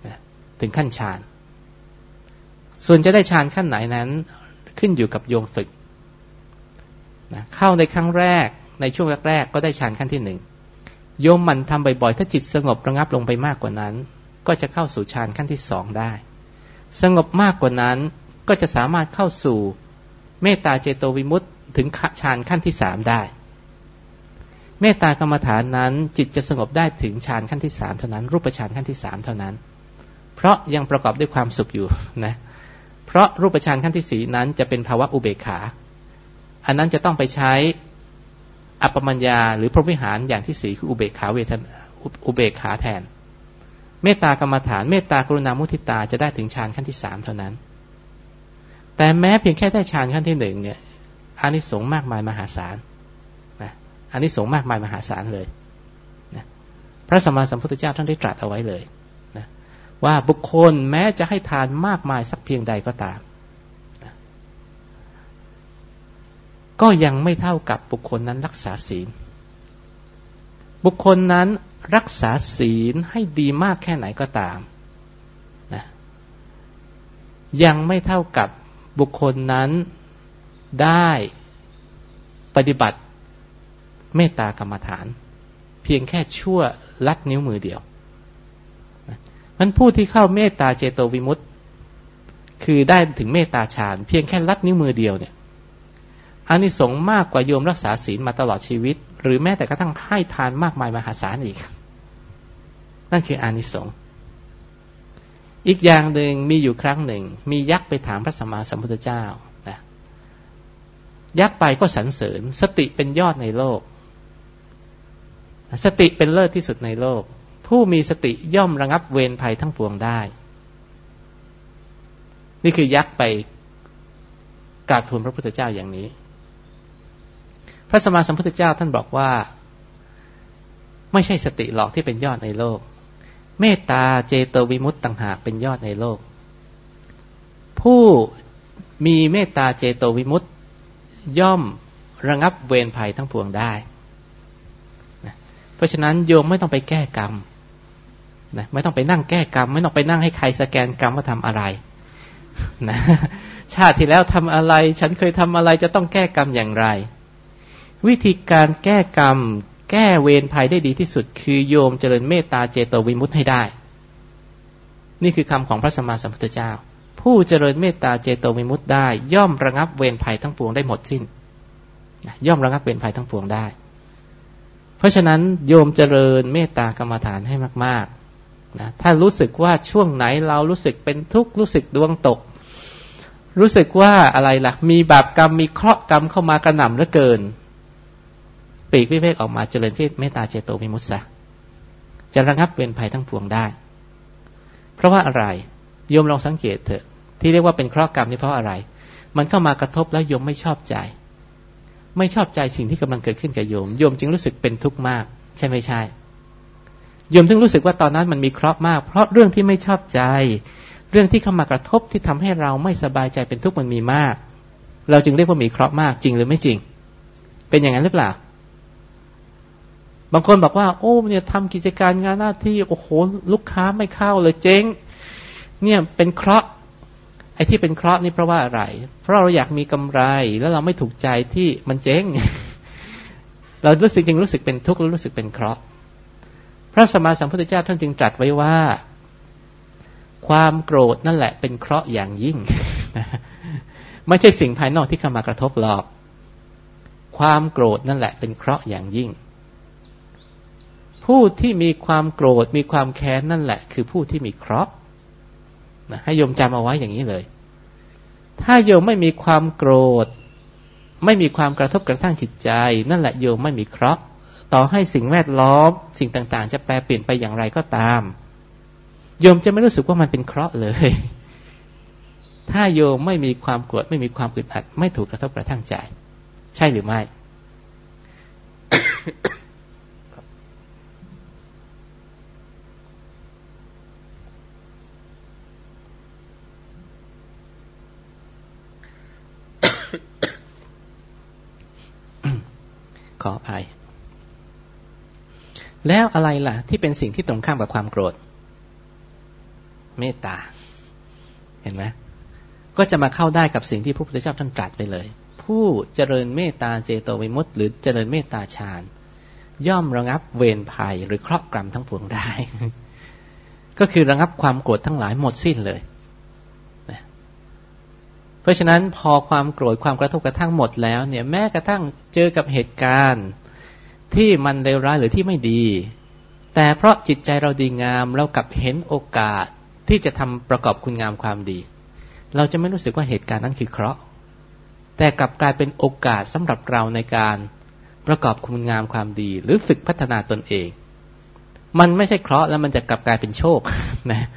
นะถึงขั้นฌานส่วนจะได้ฌานขั้นไหนนั้น ขึ้นอยู่กับโยมฝึกนะเข้าในครั้งแรกในช่วงแรกๆก็ได้ฌานขั้นที่หนึ่งโยมมันทำบ่อยๆ ถ้าจิตสงบระงับลงไปมากกว่านั้น ก็จะเข้าสู่ฌานขั้นที่สองได้ สงบมากกว่านั้นก็จะสามารถเข้าสู่เมตตาเจโตวิมุตต์ถึงฌานขั้นที่สามได้ เมตตากรรมฐานนั้นจิตจะสงบได้ถึงฌานขั้นที่สามเท่านั้น รูปฌานขั้นที่สามเท่านั้น เพราะยังประกอบด้วยความสุขอยู่นะ เพราะรูปฌานขั้นที่สีนั้นจะเป็นภาวะอุเบกขา อันนั้นจะต้องไปใช้อัปปมัญญาหรือพรหมิหารอย่างที่สีคืออุเบกขาเวทนอุเบกขาแทน เมตตากรรมฐาน เมตตากรุณามุทิตาจะได้ถึงฌานขั้นที่สามเท่านั้น แต่แม้เพียงแค่ได้ฌานขั้นที่หนึ่งเนี่ยอานิสงส์มากมายมหาศาลนะอันนี้สงมากมายมหาศาลเลยนะพระสัมมาสัมพุทธเจ้าท่านได้ตรัสเอาไว้เลยนะว่าบุคคลแม้จะให้ทานมากมายสักเพียงใดก็ตามนะก็ยังไม่เท่ากับบุคคลนั้นรักษาศีล บุคคลนั้น รักษาศีลให้ดีมากแค่ไหนก็ตามนะยังไม่เท่ากับบุคคลนั้นได้ปฏิบัติเมตตากรรมฐาน เพียงแค่ชั่วลัดนิ้วมือเดียวมันผู้ที่เข้าเมตตาเจโตวิมุตต์คือได้ถึงเมตตาฌานเพียงแค่ลัดนิ้วมือเดียวเนี่ยอานิสงส์มากกว่าโยมรักษาศีลมาตลอดชีวิต หรือแม้แต่กระทั่งให้ทานมากมายมหาศาลอีก นั่นคืออานิสงส์อีกอย่างหนึ่งมีอยู่ครั้งหนึ่ง มียักษ์ไปถามพระสัมมาสัมพุทธเจ้านะยักษ์ไปก็สรรเสริญ สติเป็นยอดในโลก สติเป็นเลิศที่สุดในโลก ผู้มีสติย่อมระงับเวรภัยทั้งปวงได้ นี่คือยักษ์ไปกราบทูลพระพุทธเจ้าอย่างนี้ พระสมมาสัมพุทธเจ้าท่านบอกว่า ไม่ใช่สติหรอกที่เป็นยอดในโลก เมตตาเจโตวิมุตต์ต่างหากเป็นยอดในโลก ผู้มีเมตตาเจโตวิมุตต์ย่อมระงับเวรภัยทั้งปวงได้นะเพราะฉะนั้นโยมไม่ต้องไปแก้กรรมนะไม่ต้องไปนั่งแก้กรรม ไม่ต้องไปนั่งให้ใครสแกนกรรมว่าทำอะไรนะชาติที่แล้วทำอะไร ฉันเคยทำอะไรจะต้องแก้กรรมอย่างไร วิธีการแก้กรรม แก้เวรภัยได้ดีที่สุด คือโยมเจริญเมตตาเจโตวิมุตให้ได้ นี่คือคำของพระสัมมาสัมพุทธเจ้า ผู้เจริญเมตตาเจโตวิมุตได้ ย่อมระงับเวรภัยทั้งปวงได้หมดสิ้นย่อมระงับเวรภัยทั้งปวงได้ เพราะฉะนั้นโยมเจริญเมตตากรรมฐานให้มากๆนะถ้ารู้สึกว่าช่วงไหนเรารู้สึกเป็นทุกข์รู้สึกดวงตก รู้สึกว่าอะไรล่ะ มีบาปกรรมมีเคราะห์กรรมเข้ามากระหน่ำเหลือเกิน ปีกวิเวกออกมาเจริญที่เมตตาเจโตวิมุตสะจะระงับเวรภัยทั้งปวงได้ เพราะว่าอะไรโยมลองสังเกตเถอะ ที่เรียกว่าเป็นเคราะห์กรรมนี่เพราะอะไร มันเข้ามากระทบแล้วโยมไม่ชอบใจ ไม่ชอบใจสิ่งที่กำลังเกิดขึ้นกับโยมโยมจึงรู้สึกเป็นทุกข์มาก ใช่ไม่ใช่โยมถึงรู้สึกว่าตอนนั้นมันมีเคราะห์มาก เพราะเรื่องที่ไม่ชอบใจ เรื่องที่เข้ามากระทบที่ทำให้เราไม่สบายใจเป็นทุกข์มันมีมาก เราจึงเรียกว่ามีเคราะห์มากจริงหรือไม่จริง เป็นอย่างนั้นหรือเปล่า บางคนบอกว่า โอ้เนี่ยทำกิจการงานหน้าที่โอ้โหลูกค้าไม่เข้าเลยเจ๊ง เนี่ยเป็นเคราะห์ไอ้ที่เป็นเคราะห์นี่เพราะว่าอะไร เพราะเราอยากมีกำไรแล้วเราไม่ถูกใจที่มันเจ๊ง เรารู้สึกจึงรู้สึกเป็นทุกข์แล้วรู้สึกเป็นเคราะห์พระสมมาสัมพุทธเจ้าท่านจึงตรัสไว้ว่า ความโกรธนั่นแหละเป็นเคราะห์อย่างยิ่งไม่ใช่สิ่งภายนอกที่เข้ามากระทบหรอก ความโกรธนั่นแหละเป็นเคราะห์อย่างยิ่ง ผู้ที่มีความโกรธมีความแค้นนั่นแหละ คือผู้ที่มีเคราะห์นะให้โยมจำเอาไว้อย่างนี้เลย ถ้าโยมไม่มีความโกรธ ไม่มีความกระทบกระทั่งจิตใจ นั่นแหละโยมไม่มีเคราะห์ต่อให้สิ่งแวดล้อม สิ่งต่างๆ จะแปลเปลี่ยนไปอย่างไรก็ตาม โยมจะไม่รู้สึกว่ามันเป็นเคราะห์เลย ถ้าโยมไม่มีความโกรธไม่มีความอึดอัด ไม่ถูกกระทบกระทั่งใจ ใช่หรือไม่ข ออภัย แล้วอะไรล่ะ ที่เป็นสิ่งที่ตรงข้ามกับความโกรธ เมตตา เห็นไหมก็จะมาเข้าได้กับสิ่งที่พระพุทธเจ้าท่านตรัสไปเลย ผู้เจริญเมตตาเจโตวิมุตต์หรือเจริญเมตตาฌานย่อมระงับเวรภัยหรือเครอบกรรมทั้งปวงได้ ก็คือระงับความโกรธทั้งหลายหมดสิ้นเลย เพราะฉะนั้นพอความโกรธความกระทบกระทั่งหมดแล้ว เนี่ยแม้กระทั่งเจอกับเหตุการณ์ ที่มันเลวร้ายหรือที่ไม่ดี แต่เพราะจิตใจเราดีงามเรากลับเห็นโอกาสที่จะทำประกอบคุณงามความดี เราจะไม่รู้สึกว่าเหตุการณ์นั้นคือเคราะห์แต่กลับกลายเป็นโอกาสสำหรับเราในการประกอบคุณงามความดี หรือฝึกพัฒนาตนเอง มันไม่ใช่เคราะห์แล้วมันจะกลับกลายเป็นโชคนะ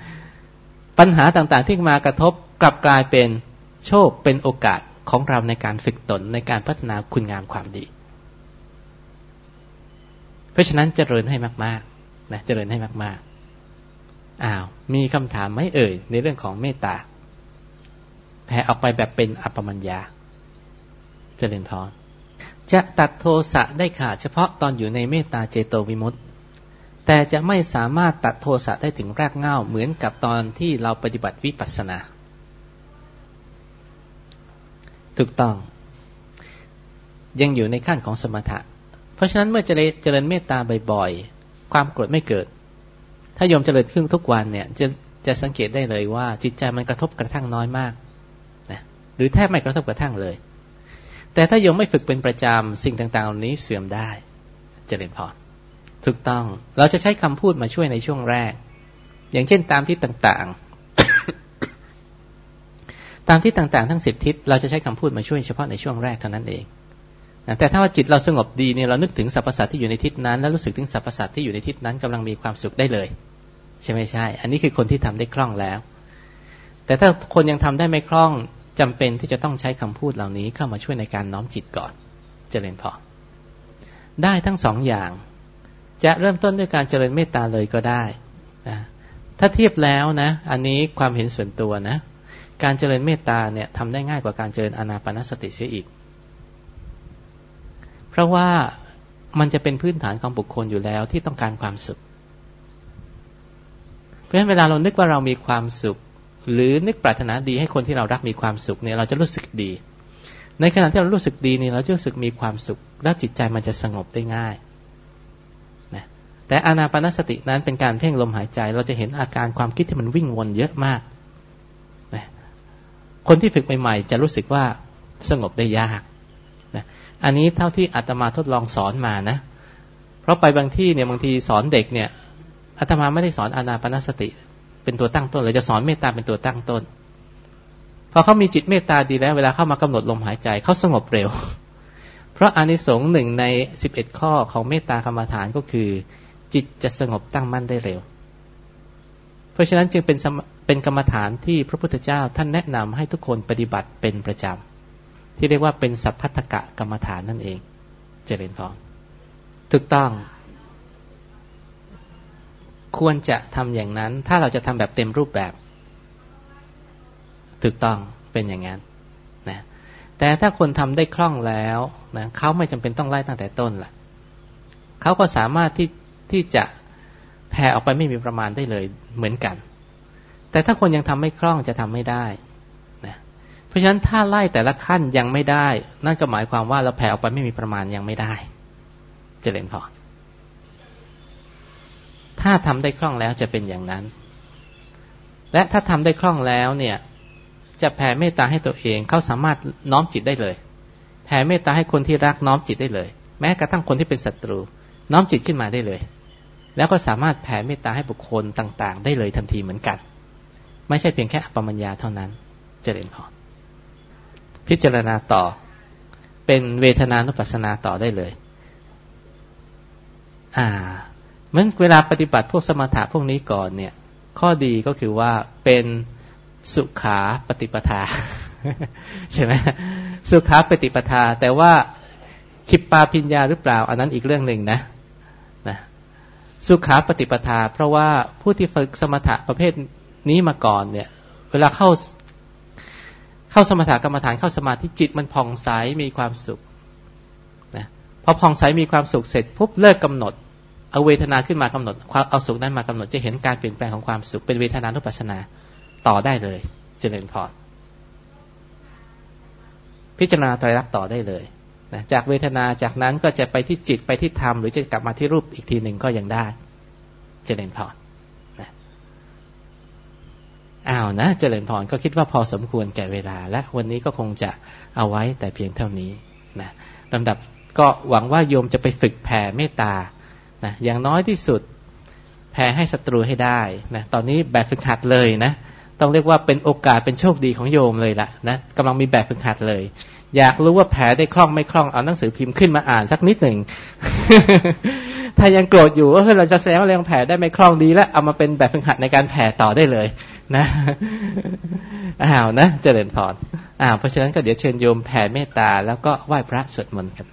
ปัญหาต่างๆที่มากระทบกลับกลายเป็น โชคเป็นโอกาสของเราในการฝึกตนในการพัฒนาคุณงามความดี เพราะฉะนั้นเจริญให้มากๆนะเจริญให้มากๆอ้าวมีคำถามไหมเอ่ย ในเรื่องของเมตตาแผ่ออกไปแบบเป็นอัปมัญญาเจริญพรจะตัดโทสะได้ขาดเฉพาะตอนอยู่ในเมตตาเจโตวิมุตต์แต่จะไม่สามารถตัดโทสะได้ถึงรากเหง้าเหมือนกับตอนที่เราปฏิบัติวิปัสสนา ถูกต้อง ยังอยู่ในขั้นของสมถะ เพราะฉะนั้นเมื่อเจริญเจริญเมตตาบ่อยๆ ความโกรธไม่เกิด ถ้าโยมเจริญครึ่งทุกวันเนี่ย จะจะสังเกตได้เลยว่า จิตใจมันกระทบกระทั่งน้อยมากนะหรือแทบไม่กระทบกระทั่งเลย แต่ถ้าโยมไม่ฝึกเป็นประจำสิ่งต่างๆเหล่านี้เสื่อมได้เจริญพรถูกต้อง เราจะใช้คำพูดมาช่วยในช่วงแรก อย่างเช่นตามที่ต่างๆ ตามที่ต่างๆ ทั้งสิบทิศเราจะใช้คำพูดมาช่วยเฉพาะในช่วงแรกเท่านั้นเองแต่ถ้าว่าจิตเราสงบดีเนี่ยเรานึกถึงสรรพสัตว์ที่อยู่ในทิศนั้น แล้วรู้สึกถึงสรรพสัตว์ที่อยู่ในทิศนั้นกำลังมีความสุขได้เลย ใช่ไหมใช่ อันนี้คือคนที่ทำได้คล่องแล้ว แต่ถ้าคนยังทำได้ไม่คล่องจำเป็นที่จะต้องใช้คำพูดเหล่านี้เข้ามาช่วยในการน้อมจิตก่อนจเจริญพอ ได้ทั้งสองอย่าง จะเริ่มต้นด้วยการเจริญเมตตาเลยก็ได้นะถ้าเทียบแล้วนะ อันนี้ความเห็นส่วนตัวนะ การเจริญเมตตาเนี่ยทำได้ง่ายกว่าการเจริญอนาปนสติเสียอีก เพราะว่ามันจะเป็นพื้นฐานของบุคคลอยู่แล้วที่ต้องการความสุข เพราะฉะนั้นเวลาเรานึกว่าเรามีความสุข หรือนึกปรารถนาดีให้คนที่เรารักมีความสุขเนี่ยเราจะรู้สึกดี ในขณะที่เรารู้สึกดีเนี่ยเราจะรู้สึกมีความสุข แล้วจิตใจมันจะสงบได้ง่ายแต่อานาปนสตินั้นเป็นการเพ่งลมหายใจ เราจะเห็นอาการความคิดที่มันวิ่งวนเยอะมาก คนที่ฝึกใหม่ๆ จะรู้สึกว่าสงบได้ยากนะอันนี้เท่าที่อาตมาทดลองสอนมานะ เพราะไปบางที่เนี่ยบางทีสอนเด็กเนี่ยอาตมาไม่ได้สอนอานาปนสติ เป็นตัวตั้งต้นเลยจะสอนเมตตาเป็นตัวตั้งต้นพอเขามีจิตเมตตาดีแล้ว เวลาเข้ามากำหนดลมหายใจเขาสงบเร็ว เพราะอานิสงส์หนึ่งในสิบเอ็ดข้อของเมตตากรรมฐานก็คือ จิตจะสงบตั้งมั่นได้เร็ว เพราะฉะนั้นจึงเป็น เป็นกรรมฐานที่พระพุทธเจ้าท่านแนะนำให้ทุกคนปฏิบัติเป็นประจำที่เรียกว่าเป็นสัพพัทธกะกรรมฐานนั่นเอง เจริญพรถูกต้อง ควรจะทำอย่างนั้น ถ้าเราจะทำแบบเต็มรูปแบบ ถูกต้องเป็นอย่างนั้นนะแต่ถ้าคนทำได้คล่องแล้วนะเขาไม่จำเป็นต้องไล่ตั้งแต่ต้นล่ะเขาก็สามารถที่ที่จะแผ่ออกไปไม่มีประมาณได้เลยเหมือนกัน แต่ถ้าคนยังทำไม่คล่องจะทำไม่ได้นะเพราะฉะนั้นถ้าไล่แต่ละขั้นยังไม่ได้ นั่นก็หมายความว่าเราแผ่ออกไปไม่มีประมาณยังไม่ได้จเจริญพอถ้าทำได้คล่องแล้วจะเป็นอย่างนั้น และถ้าทำได้คล่องแล้วเนี่ย จะแผ่เมตตาให้ตัวเองเขาสามารถน้อมจิตได้เลย แผ่เมตตาให้คนที่รักน้อมจิตได้เลย แม้กระทั่งคนที่เป็นศัตรู น้อมจิตขึ้นมาได้เลย แล้วก็สามารถแผ่เมตตาให้บุคคลต่าง ๆ ได้เลยทันทีเหมือนกัน ไม่ใช่เพียงแค่อปมัญญาเท่านั้นเจริญพรพิจารณาต่อ เป็นเวทนานุปัสสนาต่อได้เลย อ่าเมื่อเวลาปฏิบัติพวกสมถะพวกนี้ก่อนเนี่ย ข้อดีก็คือว่าเป็นสุขาปฏิปทา ใช่ไหมสุขาปฏิปทา แต่ว่าคิปปาพิญญาหรือเปล่า อันนั้นอีกเรื่องหนึ่งนะนะ สุขาปฏิปทา เพราะว่าผู้ที่ฝึกสมถะประเภท นี้มาก่อนเนี่ย เวลาเข้าเข้าสมถะกรรมฐานเข้าสมาธิจิตมันผ่องใสมีความสุขนะพอผ่องใสมีความสุขเสร็จปุ๊บเลิกกำหนด เอาเวทนาขึ้นมากำหนดเอาสุขนั้นมากำหนดจะเห็นการเปลี่ยนแปลงของความสุขเป็นเวทนานุปัสสนาต่อได้เลยเจริญพรพิจารณาไตรลักษณ์ต่อได้เลยนะจากเวทนาจากนั้นก็จะไปที่จิตไปที่ธรรมหรือจะกลับมาที่รูปอีกทีหนึ่งก็ยังได้ เจริญพร อ้าวนะ เจริญพรก็คิดว่าพอสมควรแก่เวลา และวันนี้ก็คงจะเอาไว้แต่เพียงเท่านี้นะลำดับก็หวังว่าโยมจะไปฝึกแผ่เมตตานะอย่างน้อยที่สุดแผ่ให้ศัตรูให้ได้นะตอนนี้แบบฝึกหัดเลยนะต้องเรียกว่าเป็นโอกาสเป็นโชคดีของโยมเลยละนะกำลังมีแบบฝึกหัดเลย อยากรู้ว่าแผลได้คล่องไม่คล่องเอาหนังสือพิมพ์ขึ้นมาอ่านสักนิดหนึ่งถ้ายังโกรธอยู่ก็คือเราจะแสดงว่าเรายังแผลได้ไม่คล่องดีแล้วเอามาเป็นแบบฝึกหัดในการแผลต่อได้เลย นะอ้าวนะเจริญพรอ้าวเพราะฉะนั้นก็เดี๋ยวเชิญโยมแผ่เมตตาแล้วก็ไหว้พระสวดมนต์กัน